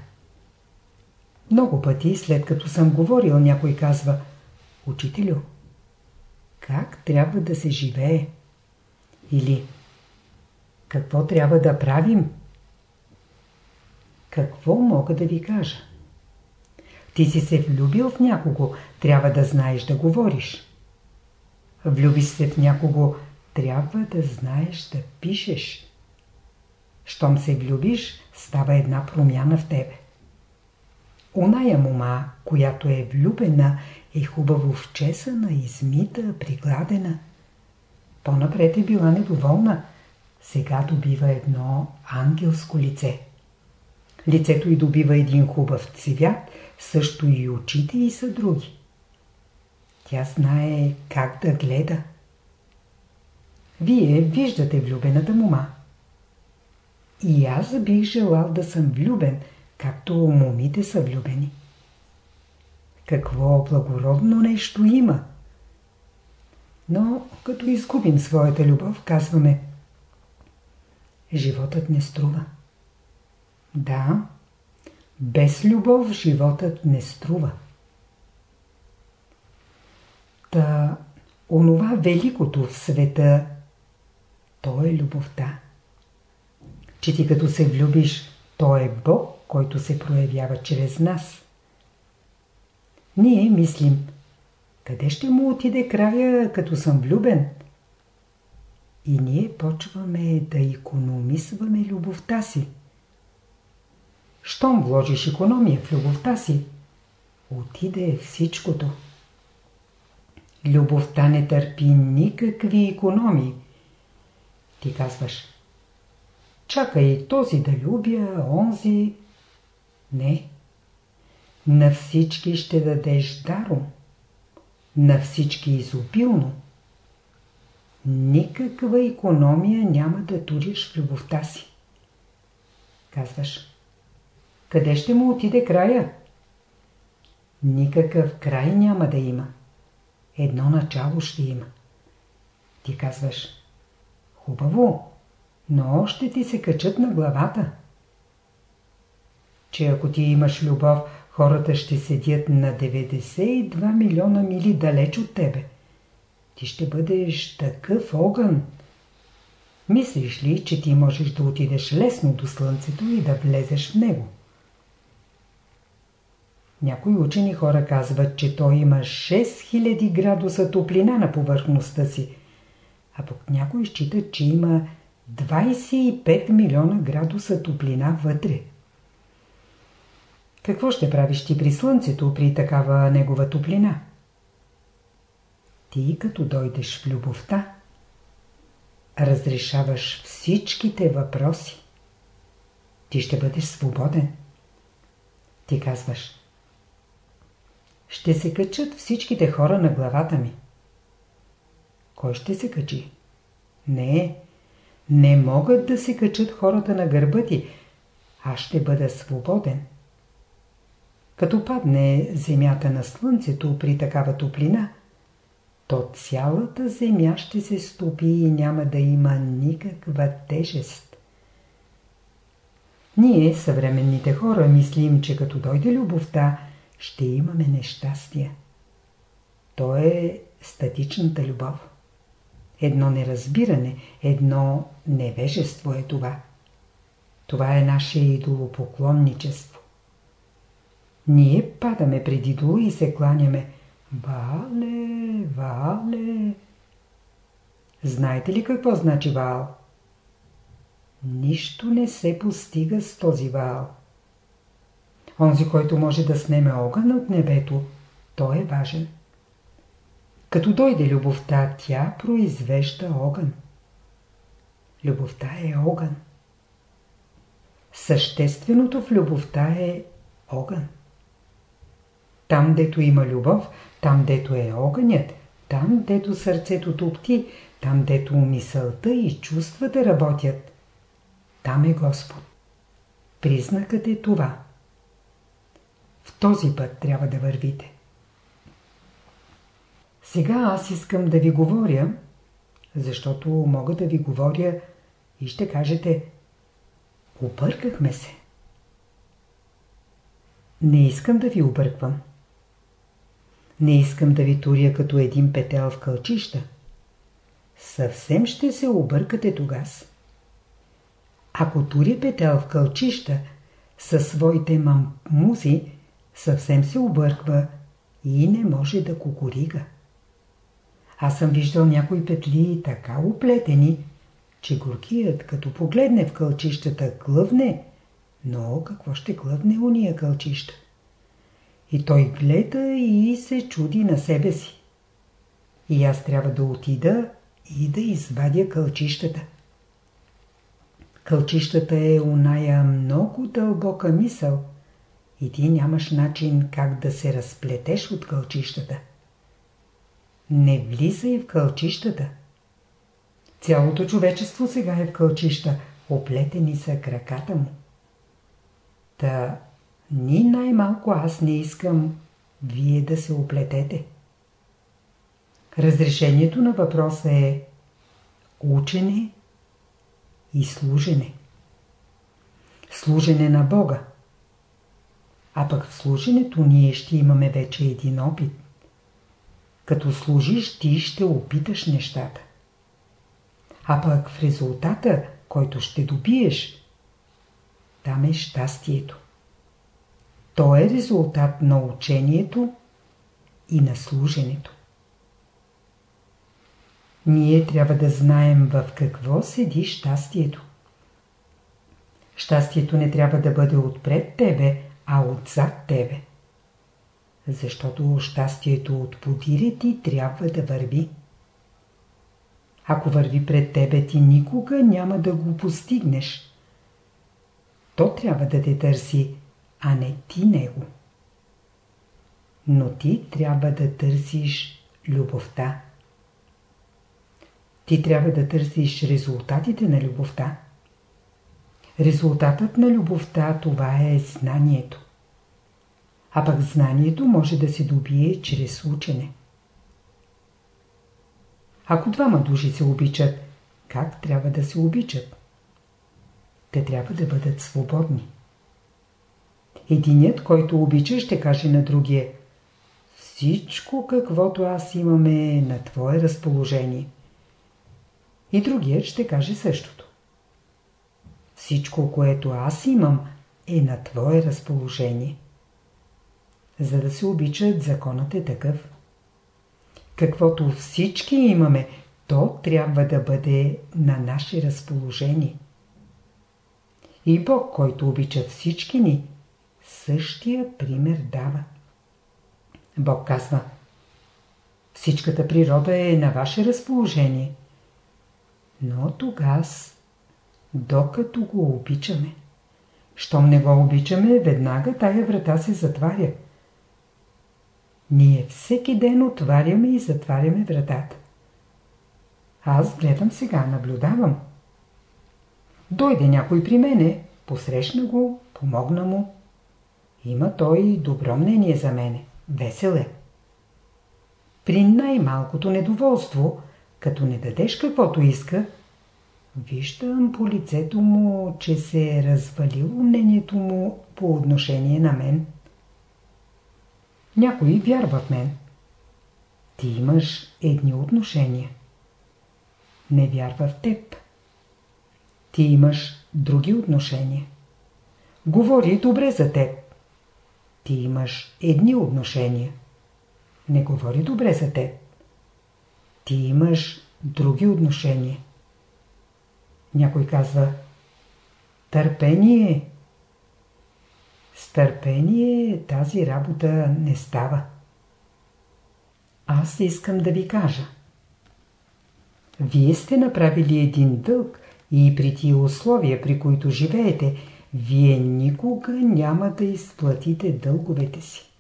Много пъти, след като съм говорил, някой казва Учителю, как трябва да се живее? Или какво трябва да правим? Какво мога да ви кажа? Ти си се влюбил в някого, трябва да знаеш да говориш. Влюбиш се в някого, трябва да знаеш да пишеш. Щом се влюбиш, става една промяна в тебе. Оная мома, която е влюбена, е хубаво вчесана, измита, пригладена. По-напред е била недоволна. Сега добива едно ангелско лице. Лицето й добива един хубав цвят, също и очите й са други. Тя знае как да гледа. Вие виждате влюбената мома. И аз бих желал да съм влюбен, както момите са влюбени. Какво благородно нещо има? Но като изгубим своята любов, казваме Животът не струва. Да, без любов животът не струва. Та, онова великото в света, то е любовта. Че ти като се влюбиш, то е Бог, който се проявява чрез нас. Ние мислим, къде ще му отиде края, като съм влюбен? И ние почваме да економисваме любовта си. Щом вложиш економия в любовта си, отиде всичкото. Любовта не търпи никакви економии. Ти казваш, чакай този да любя, онзи. Не. На всички ще дадеш даром. На всички изобилно. Никаква економия няма да туриш в любовта си. Казваш, къде ще му отиде края? Никакъв край няма да има. Едно начало ще има. Ти казваш, хубаво, но още ти се качат на главата. Че ако ти имаш любов, хората ще седят на 92 милиона мили далеч от тебе. Ти ще бъдеш такъв огън. Мислиш ли, че ти можеш да отидеш лесно до слънцето и да влезеш в него? Някои учени хора казват, че той има 6000 градуса топлина на повърхността си, а пък някои считат, че има 25 милиона градуса топлина вътре. Какво ще правиш ти при слънцето, при такава негова топлина? Ти като дойдеш в любовта, разрешаваш всичките въпроси. Ти ще бъдеш свободен. Ти казваш – ще се качат всичките хора на главата ми. Кой ще се качи? Не, не могат да се качат хората на гърба ти. Аз ще бъда свободен. Като падне земята на слънцето при такава топлина, то цялата земя ще се стопи и няма да има никаква тежест. Ние, съвременните хора, мислим, че като дойде любовта, ще имаме нещастие. То е статичната любов. Едно неразбиране, едно невежество е това. Това е наше идолопоклонничество. Ние падаме пред идола и се кланяме Вале, Вале. Знаете ли какво значи Вал? Нищо не се постига с този Вал. Онзи, който може да снеме огън от небето, той е важен. Като дойде любовта, тя произвежда огън. Любовта е огън. Същественото в любовта е огън. Там, дето има любов, там, дето е огънят, там, дето сърцето топти, там, дето мисълта и чувствата работят, там е Господ. Признакът е това. В този път трябва да вървите. Сега аз искам да ви говоря, защото мога да ви говоря и ще кажете Объркахме се. Не искам да ви обърквам. Не искам да ви туря като един петел в кълчища. Съвсем ще се объркате тогас. Ако туря петел в кълчища със своите мамузи, съвсем се обърква и не може да кукурига. Аз съм виждал някои петли така оплетени, че горкият, като погледне в кълчищата, клъвне, но какво ще клъвне уния кълчища? И той гледа и се чуди на себе си. И аз трябва да отида и да извадя кълчищата. Кълчищата е оная много дълбока мисъл, и ти нямаш начин как да се разплетеш от кълчищата. Не влизай в кълчищата. Цялото човечество сега е в кълчища, оплетени са краката му. Та ни най-малко аз не искам вие да се оплетете. Разрешението на въпроса е учене и служене. Служене на Бога. А пък в служенето ние ще имаме вече един опит. Като служиш, ти ще опиташ нещата. А пък в резултата, който ще добиеш, там е щастието. То е резултат на учението и на служенето. Ние трябва да знаем в какво седи щастието. Щастието не трябва да бъде отпред тебе, а отзад тебе. Защото щастието от подире ти трябва да върви. Ако върви пред тебе, ти никога няма да го постигнеш. То трябва да те търси, а не ти него. Но ти трябва да търсиш любовта. Ти трябва да търсиш резултатите на любовта. Резултатът на любовта това е знанието. А пък знанието може да се добие чрез учене. Ако двама души се обичат, как трябва да се обичат? Те трябва да бъдат свободни. Единият, който обича, ще каже на другия Всичко, каквото аз имам е на твое разположение. И другият ще каже същото. Всичко, което аз имам, е на твое разположение. За да се обичат, законът е такъв. Каквото всички имаме, то трябва да бъде на наше разположение. И Бог, който обича всички ни, същия пример дава. Бог казва Всичката природа е на ваше разположение. Но тогава, докато го обичаме, щом не го обичаме, веднага тая врата се затваря. Ние всеки ден отваряме и затваряме вратата. Аз гледам сега, наблюдавам. Дойде някой при мене, посрещна го, помогна му. Има той добро мнение за мене. Весел е. При най-малкото недоволство, като не дадеш каквото иска, виждам по лицето му, че се е развалило мнението му по отношение на мен. Някой вярва в мен. Ти имаш едни отношения. Не вярва в теб. Ти имаш други отношения. Говори добре за теб. Ти имаш едни отношения. Не говори добре за теб. Ти имаш други отношения. Някой казва Търпение. С търпение тази работа не става. Аз искам да ви кажа. Вие сте направили един дълг и при тия условия, при които живеете, вие никога няма да изплатите дълговете си.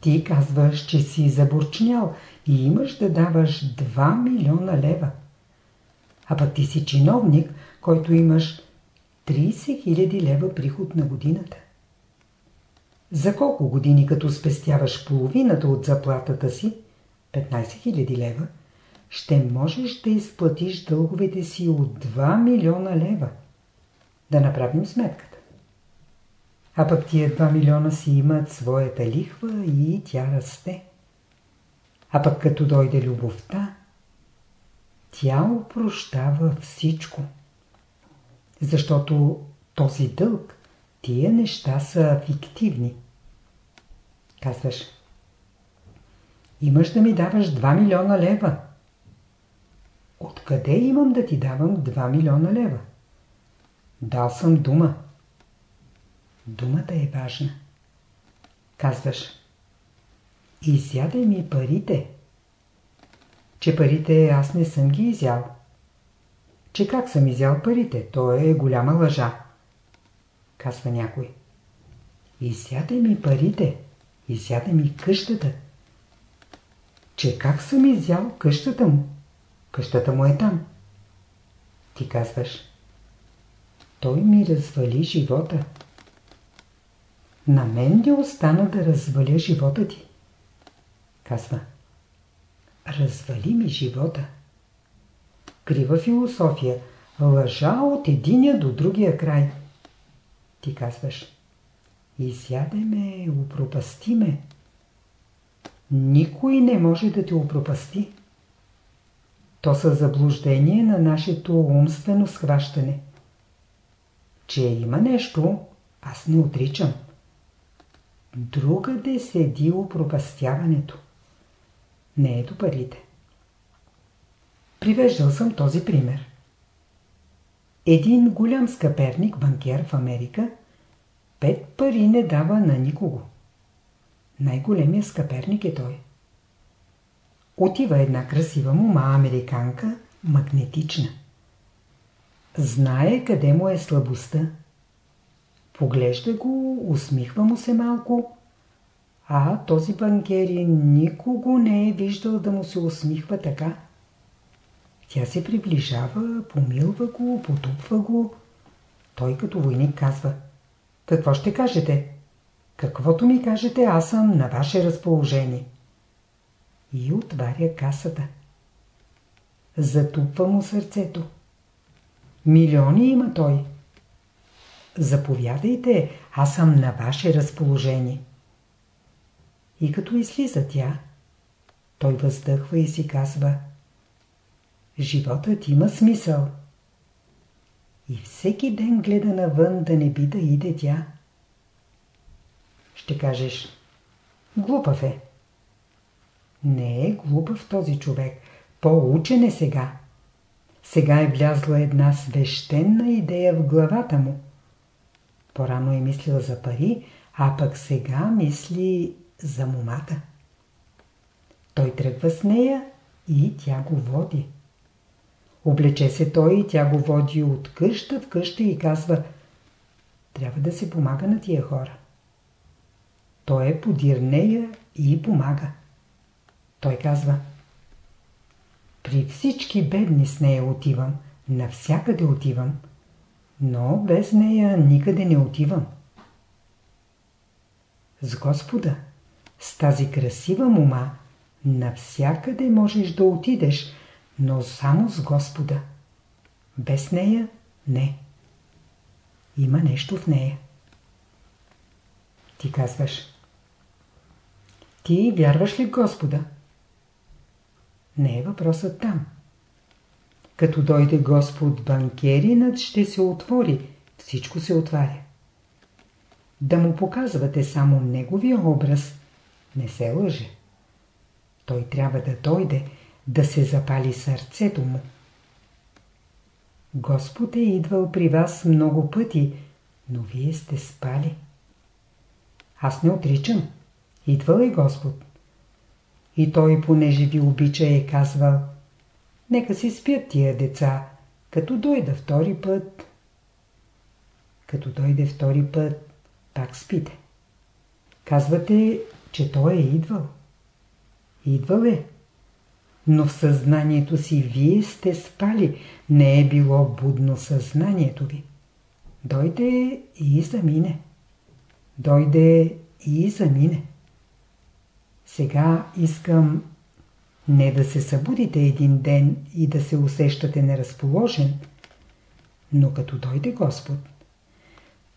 Ти казваш, че си заборчнял и имаш да даваш 2 милиона лева. А пък ти си чиновник, който имаш 30 000 лева приход на годината. За колко години като спестяваш половината от заплатата си, 15 000 лева, ще можеш да изплатиш дълговете си от 2 милиона лева. Да направим сметката. А пък тия 2 милиона си имат своята лихва и тя расте. А пък като дойде любовта, тя упрощава всичко. Защото този дълг, тия неща са фиктивни. Казваш, имаш да ми даваш 2 милиона лева. Откъде имам да ти давам 2 милиона лева? Дал съм дума. Думата е важна. Казваш, изядай ми парите. Че парите аз не съм ги изял. Че как съм изял парите, то е голяма лъжа. Казва някой. Изядай ми парите, изядай ми къщата. Че как съм изял къщата му? Къщата му е там. Ти казваш. Той ми развали живота. На мен ли остана да разваля живота ти? Казва. Развали ми живота. Крива философия. Лъжа от единия до другия край. Ти казваш. Изяде ме. Никой не може да те упропасти. То са заблуждение на нашето умствено схващане. че има нещо, аз не отричам. Другаде седи упропастяването. Не е до парите. Привеждал съм този пример. Един голям скъперник, банкер в Америка, пет пари не дава на никого. Най-големият скъперник е той. Отива една красива мума американка, магнетична. Знае къде му е слабостта. Поглежда го, усмихва му се малко, а този банкери никого не е виждал да му се усмихва така. Тя се приближава, помилва го, потупва го. Той като войник казва Какво ще кажете? Каквото ми кажете, аз съм на ваше разположение. И отваря касата. Затупва му сърцето. Милиони има той. Заповядайте, аз съм на ваше разположение. И като излиза тя, той въздъхва и си казва Животът има смисъл. И всеки ден гледа навън да не би да иде тя. Ще кажеш, глупав е. Не е глупав този човек. По-учен е сега. Сега е влязла една свещена идея в главата му. Порано е мислил за пари, а пък сега мисли за момата. Той тръгва с нея и тя го води. Облече се той и тя го води от къща в къща и казва Трябва да се помага на тия хора. Той е подир нея и помага. Той казва При всички бедни с нея отивам, навсякъде отивам, но без нея никъде не отивам. С Господа, с тази красива мума, навсякъде можеш да отидеш, но само с Господа. Без нея не. Има нещо в нея. Ти казваш. Ти вярваш ли в Господа? Не е въпросът там. Като дойде Господ банкеринът ще се отвори. Всичко се отваря. Да му показвате само неговия образ, не се лъже. Той трябва да дойде, да се запали сърцето му. Господ е идвал при вас много пъти, но вие сте спали. Аз не отричам. Идвал е Господ. И той, понеже ви обича, е казвал Нека си спят тия деца, като дойда втори път. Като дойде втори път, пак спите. Казвате, че той е идвал. Идвал е но в съзнанието си вие сте спали, не е било будно съзнанието ви. Дойде и замине. Дойде и замине. Сега искам не да се събудите един ден и да се усещате неразположен, но като дойде Господ,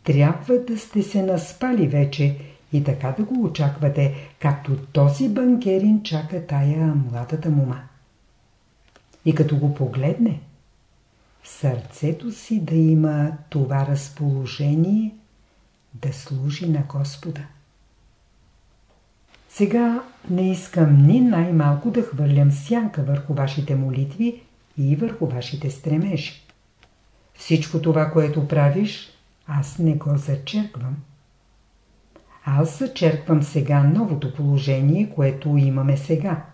трябва да сте се наспали вече и така да го очаквате, както този банкерин чака тая младата мума. И като го погледне, в сърцето си да има това разположение да служи на Господа. Сега не искам ни най-малко да хвърлям сянка върху вашите молитви и върху вашите стремежи. Всичко това, което правиш, аз не го зачерквам. Аз зачерквам сега новото положение, което имаме сега.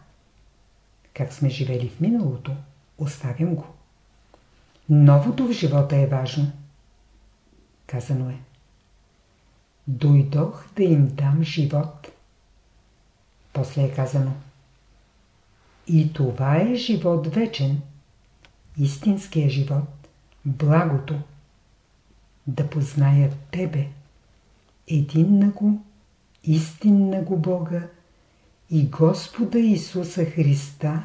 Как сме живели в миналото, оставям го. Новото в живота е важно. Казано е. Дойдох да им дам живот. После е казано. И това е живот вечен. Истинския живот. Благото. Да познаят Тебе единнаго, истиннаго Бога и Господа Исуса Христа,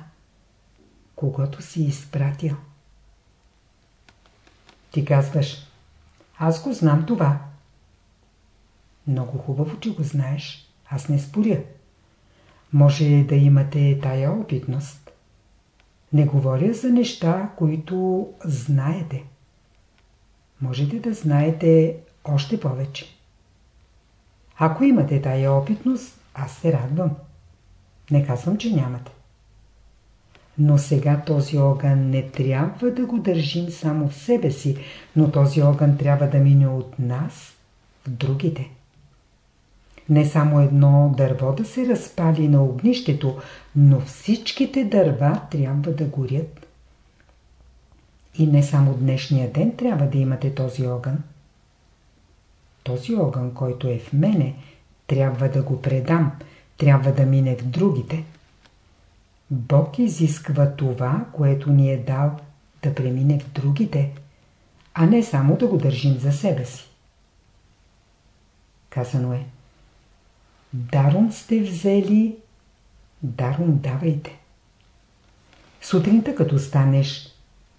когато си изпратил. Ти казваш, аз го знам това. Много хубаво, че го знаеш. Аз не споря. Може да имате тая опитност. Не говоря за неща, които знаете. можете да знаете още повече. Ако имате тая опитност, аз се радвам. Не казвам, че нямате. Но сега този огън не трябва да го държим само в себе си, но този огън трябва да мине от нас в другите. Не само едно дърво да се разпали на огнището, но всичките дърва трябва да горят. И не само днешния ден трябва да имате този огън. Този огън, който е в мене, трябва да го предам, трябва да мине в другите. Бог изисква това, което ни е дал, да премине в другите, а не само да го държим за себе си. Казано е Даром сте взели, даром давайте. Сутринта като станеш,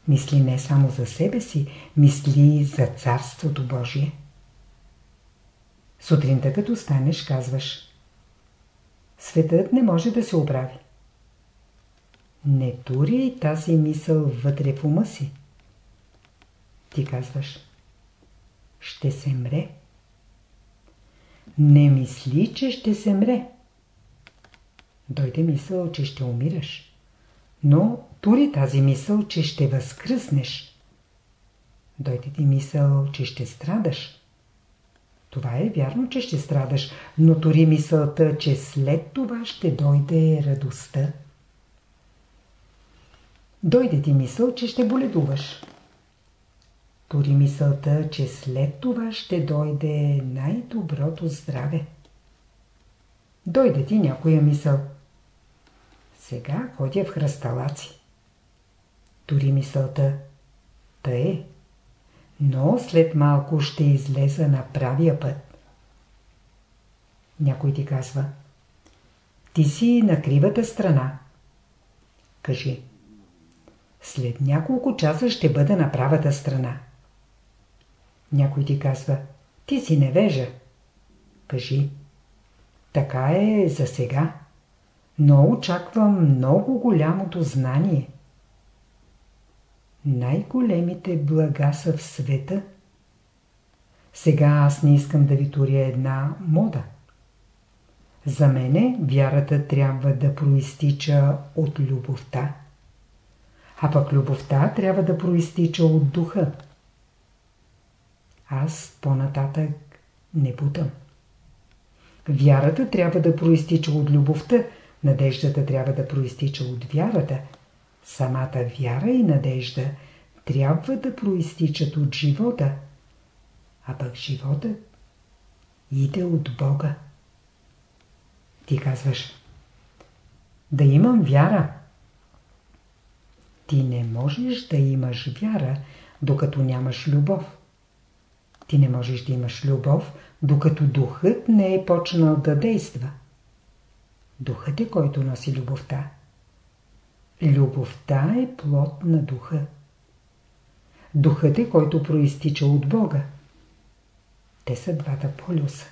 мисли не само за себе си, мисли за Царството Божие. Сутринта като станеш, казваш Светът не може да се оправи. Не тури тази мисъл вътре в ума си. Ти казваш Ще се мре. Не мисли, че ще се мре. Дойде мисъл, че ще умираш. Но тури тази мисъл, че ще възкръснеш. Дойде ти мисъл, че ще страдаш. Това е вярно, че ще страдаш, но тори мисълта, че след това ще дойде радостта. Дойде ти мисъл, че ще боледуваш. Тори мисълта, че след това ще дойде най-доброто здраве. Дойде ти някоя мисъл. Сега ходя в хръсталаци. Тори мисълта. Та е. Но след малко ще излеза на правия път. Някой ти казва. Ти си на кривата страна. Кажи. След няколко часа ще бъда на правата страна. Някой ти казва, ти си невежа. Кажи, така е за сега, но очаквам много голямото знание. Най-големите блага са в света. Сега аз не искам да ви туря една мода. За мене вярата трябва да проистича от любовта. А пък любовта трябва да проистича от духа. Аз по-нататък не бутам. Вярата трябва да проистича от любовта, надеждата трябва да проистича от вярата. Самата вяра и надежда трябва да проистичат от живота, а пък животът иде от Бога. Ти казваш, да имам вяра. Ти не можеш да имаш вяра, докато нямаш любов. Ти не можеш да имаш любов, докато духът не е почнал да действа. Духът е който носи любовта. Любовта е плод на духа. Духът е който проистича от Бога. Те са двата полюса.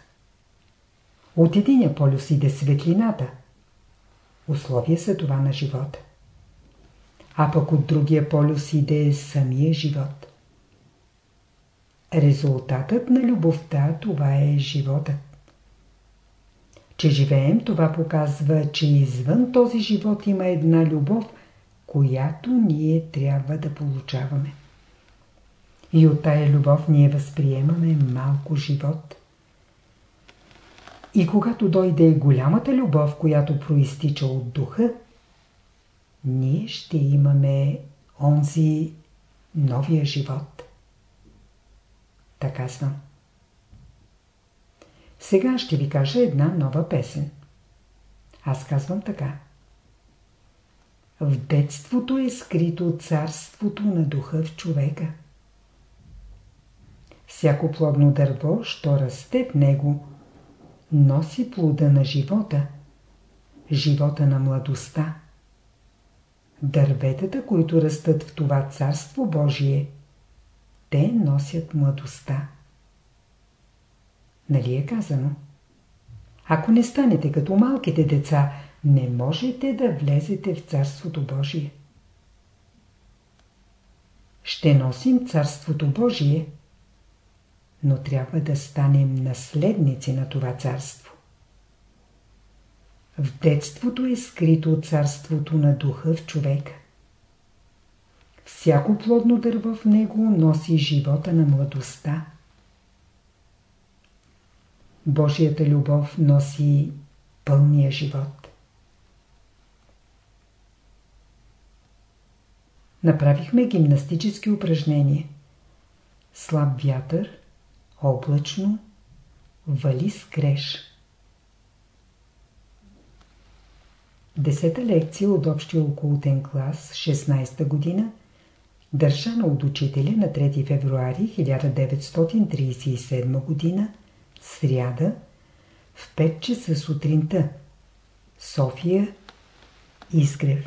От единия полюс иде светлината. Условие са това на живота. А пък от другия полюс иде самия живот. Резултатът на любовта това е животът. Че живеем, това показва, че извън този живот има една любов, която ние трябва да получаваме. И от тая любов ние възприемаме малко живот. И когато дойде голямата любов, която проистича от духа, ние ще имаме онзи новия живот. Така казвам. Сега ще ви кажа една нова песен. Аз казвам така. В детството е скрито царството на духа в човека. Всяко плодно дърво, що расте в него, носи плода на живота, живота на младостта. Дърветата, които растат в това царство Божие – те носят младостта. Нали е казано? Ако не станете като малките деца, не можете да влезете в Царството Божие. Ще носим Царството Божие, но трябва да станем наследници на това царство. В детството е скрито царството на духа в човека. Всяко плодно дърво в него носи живота на младостта. Божията любов носи пълния живот. Направихме гимнастически упражнения. Слаб вятър, облачно, вали скреш. Десета лекция от общия окултен клас, 16-та година, държана от учителя на 3 февруари 1937 година, сряда, в 5 часа сутринта, София, Изгрев.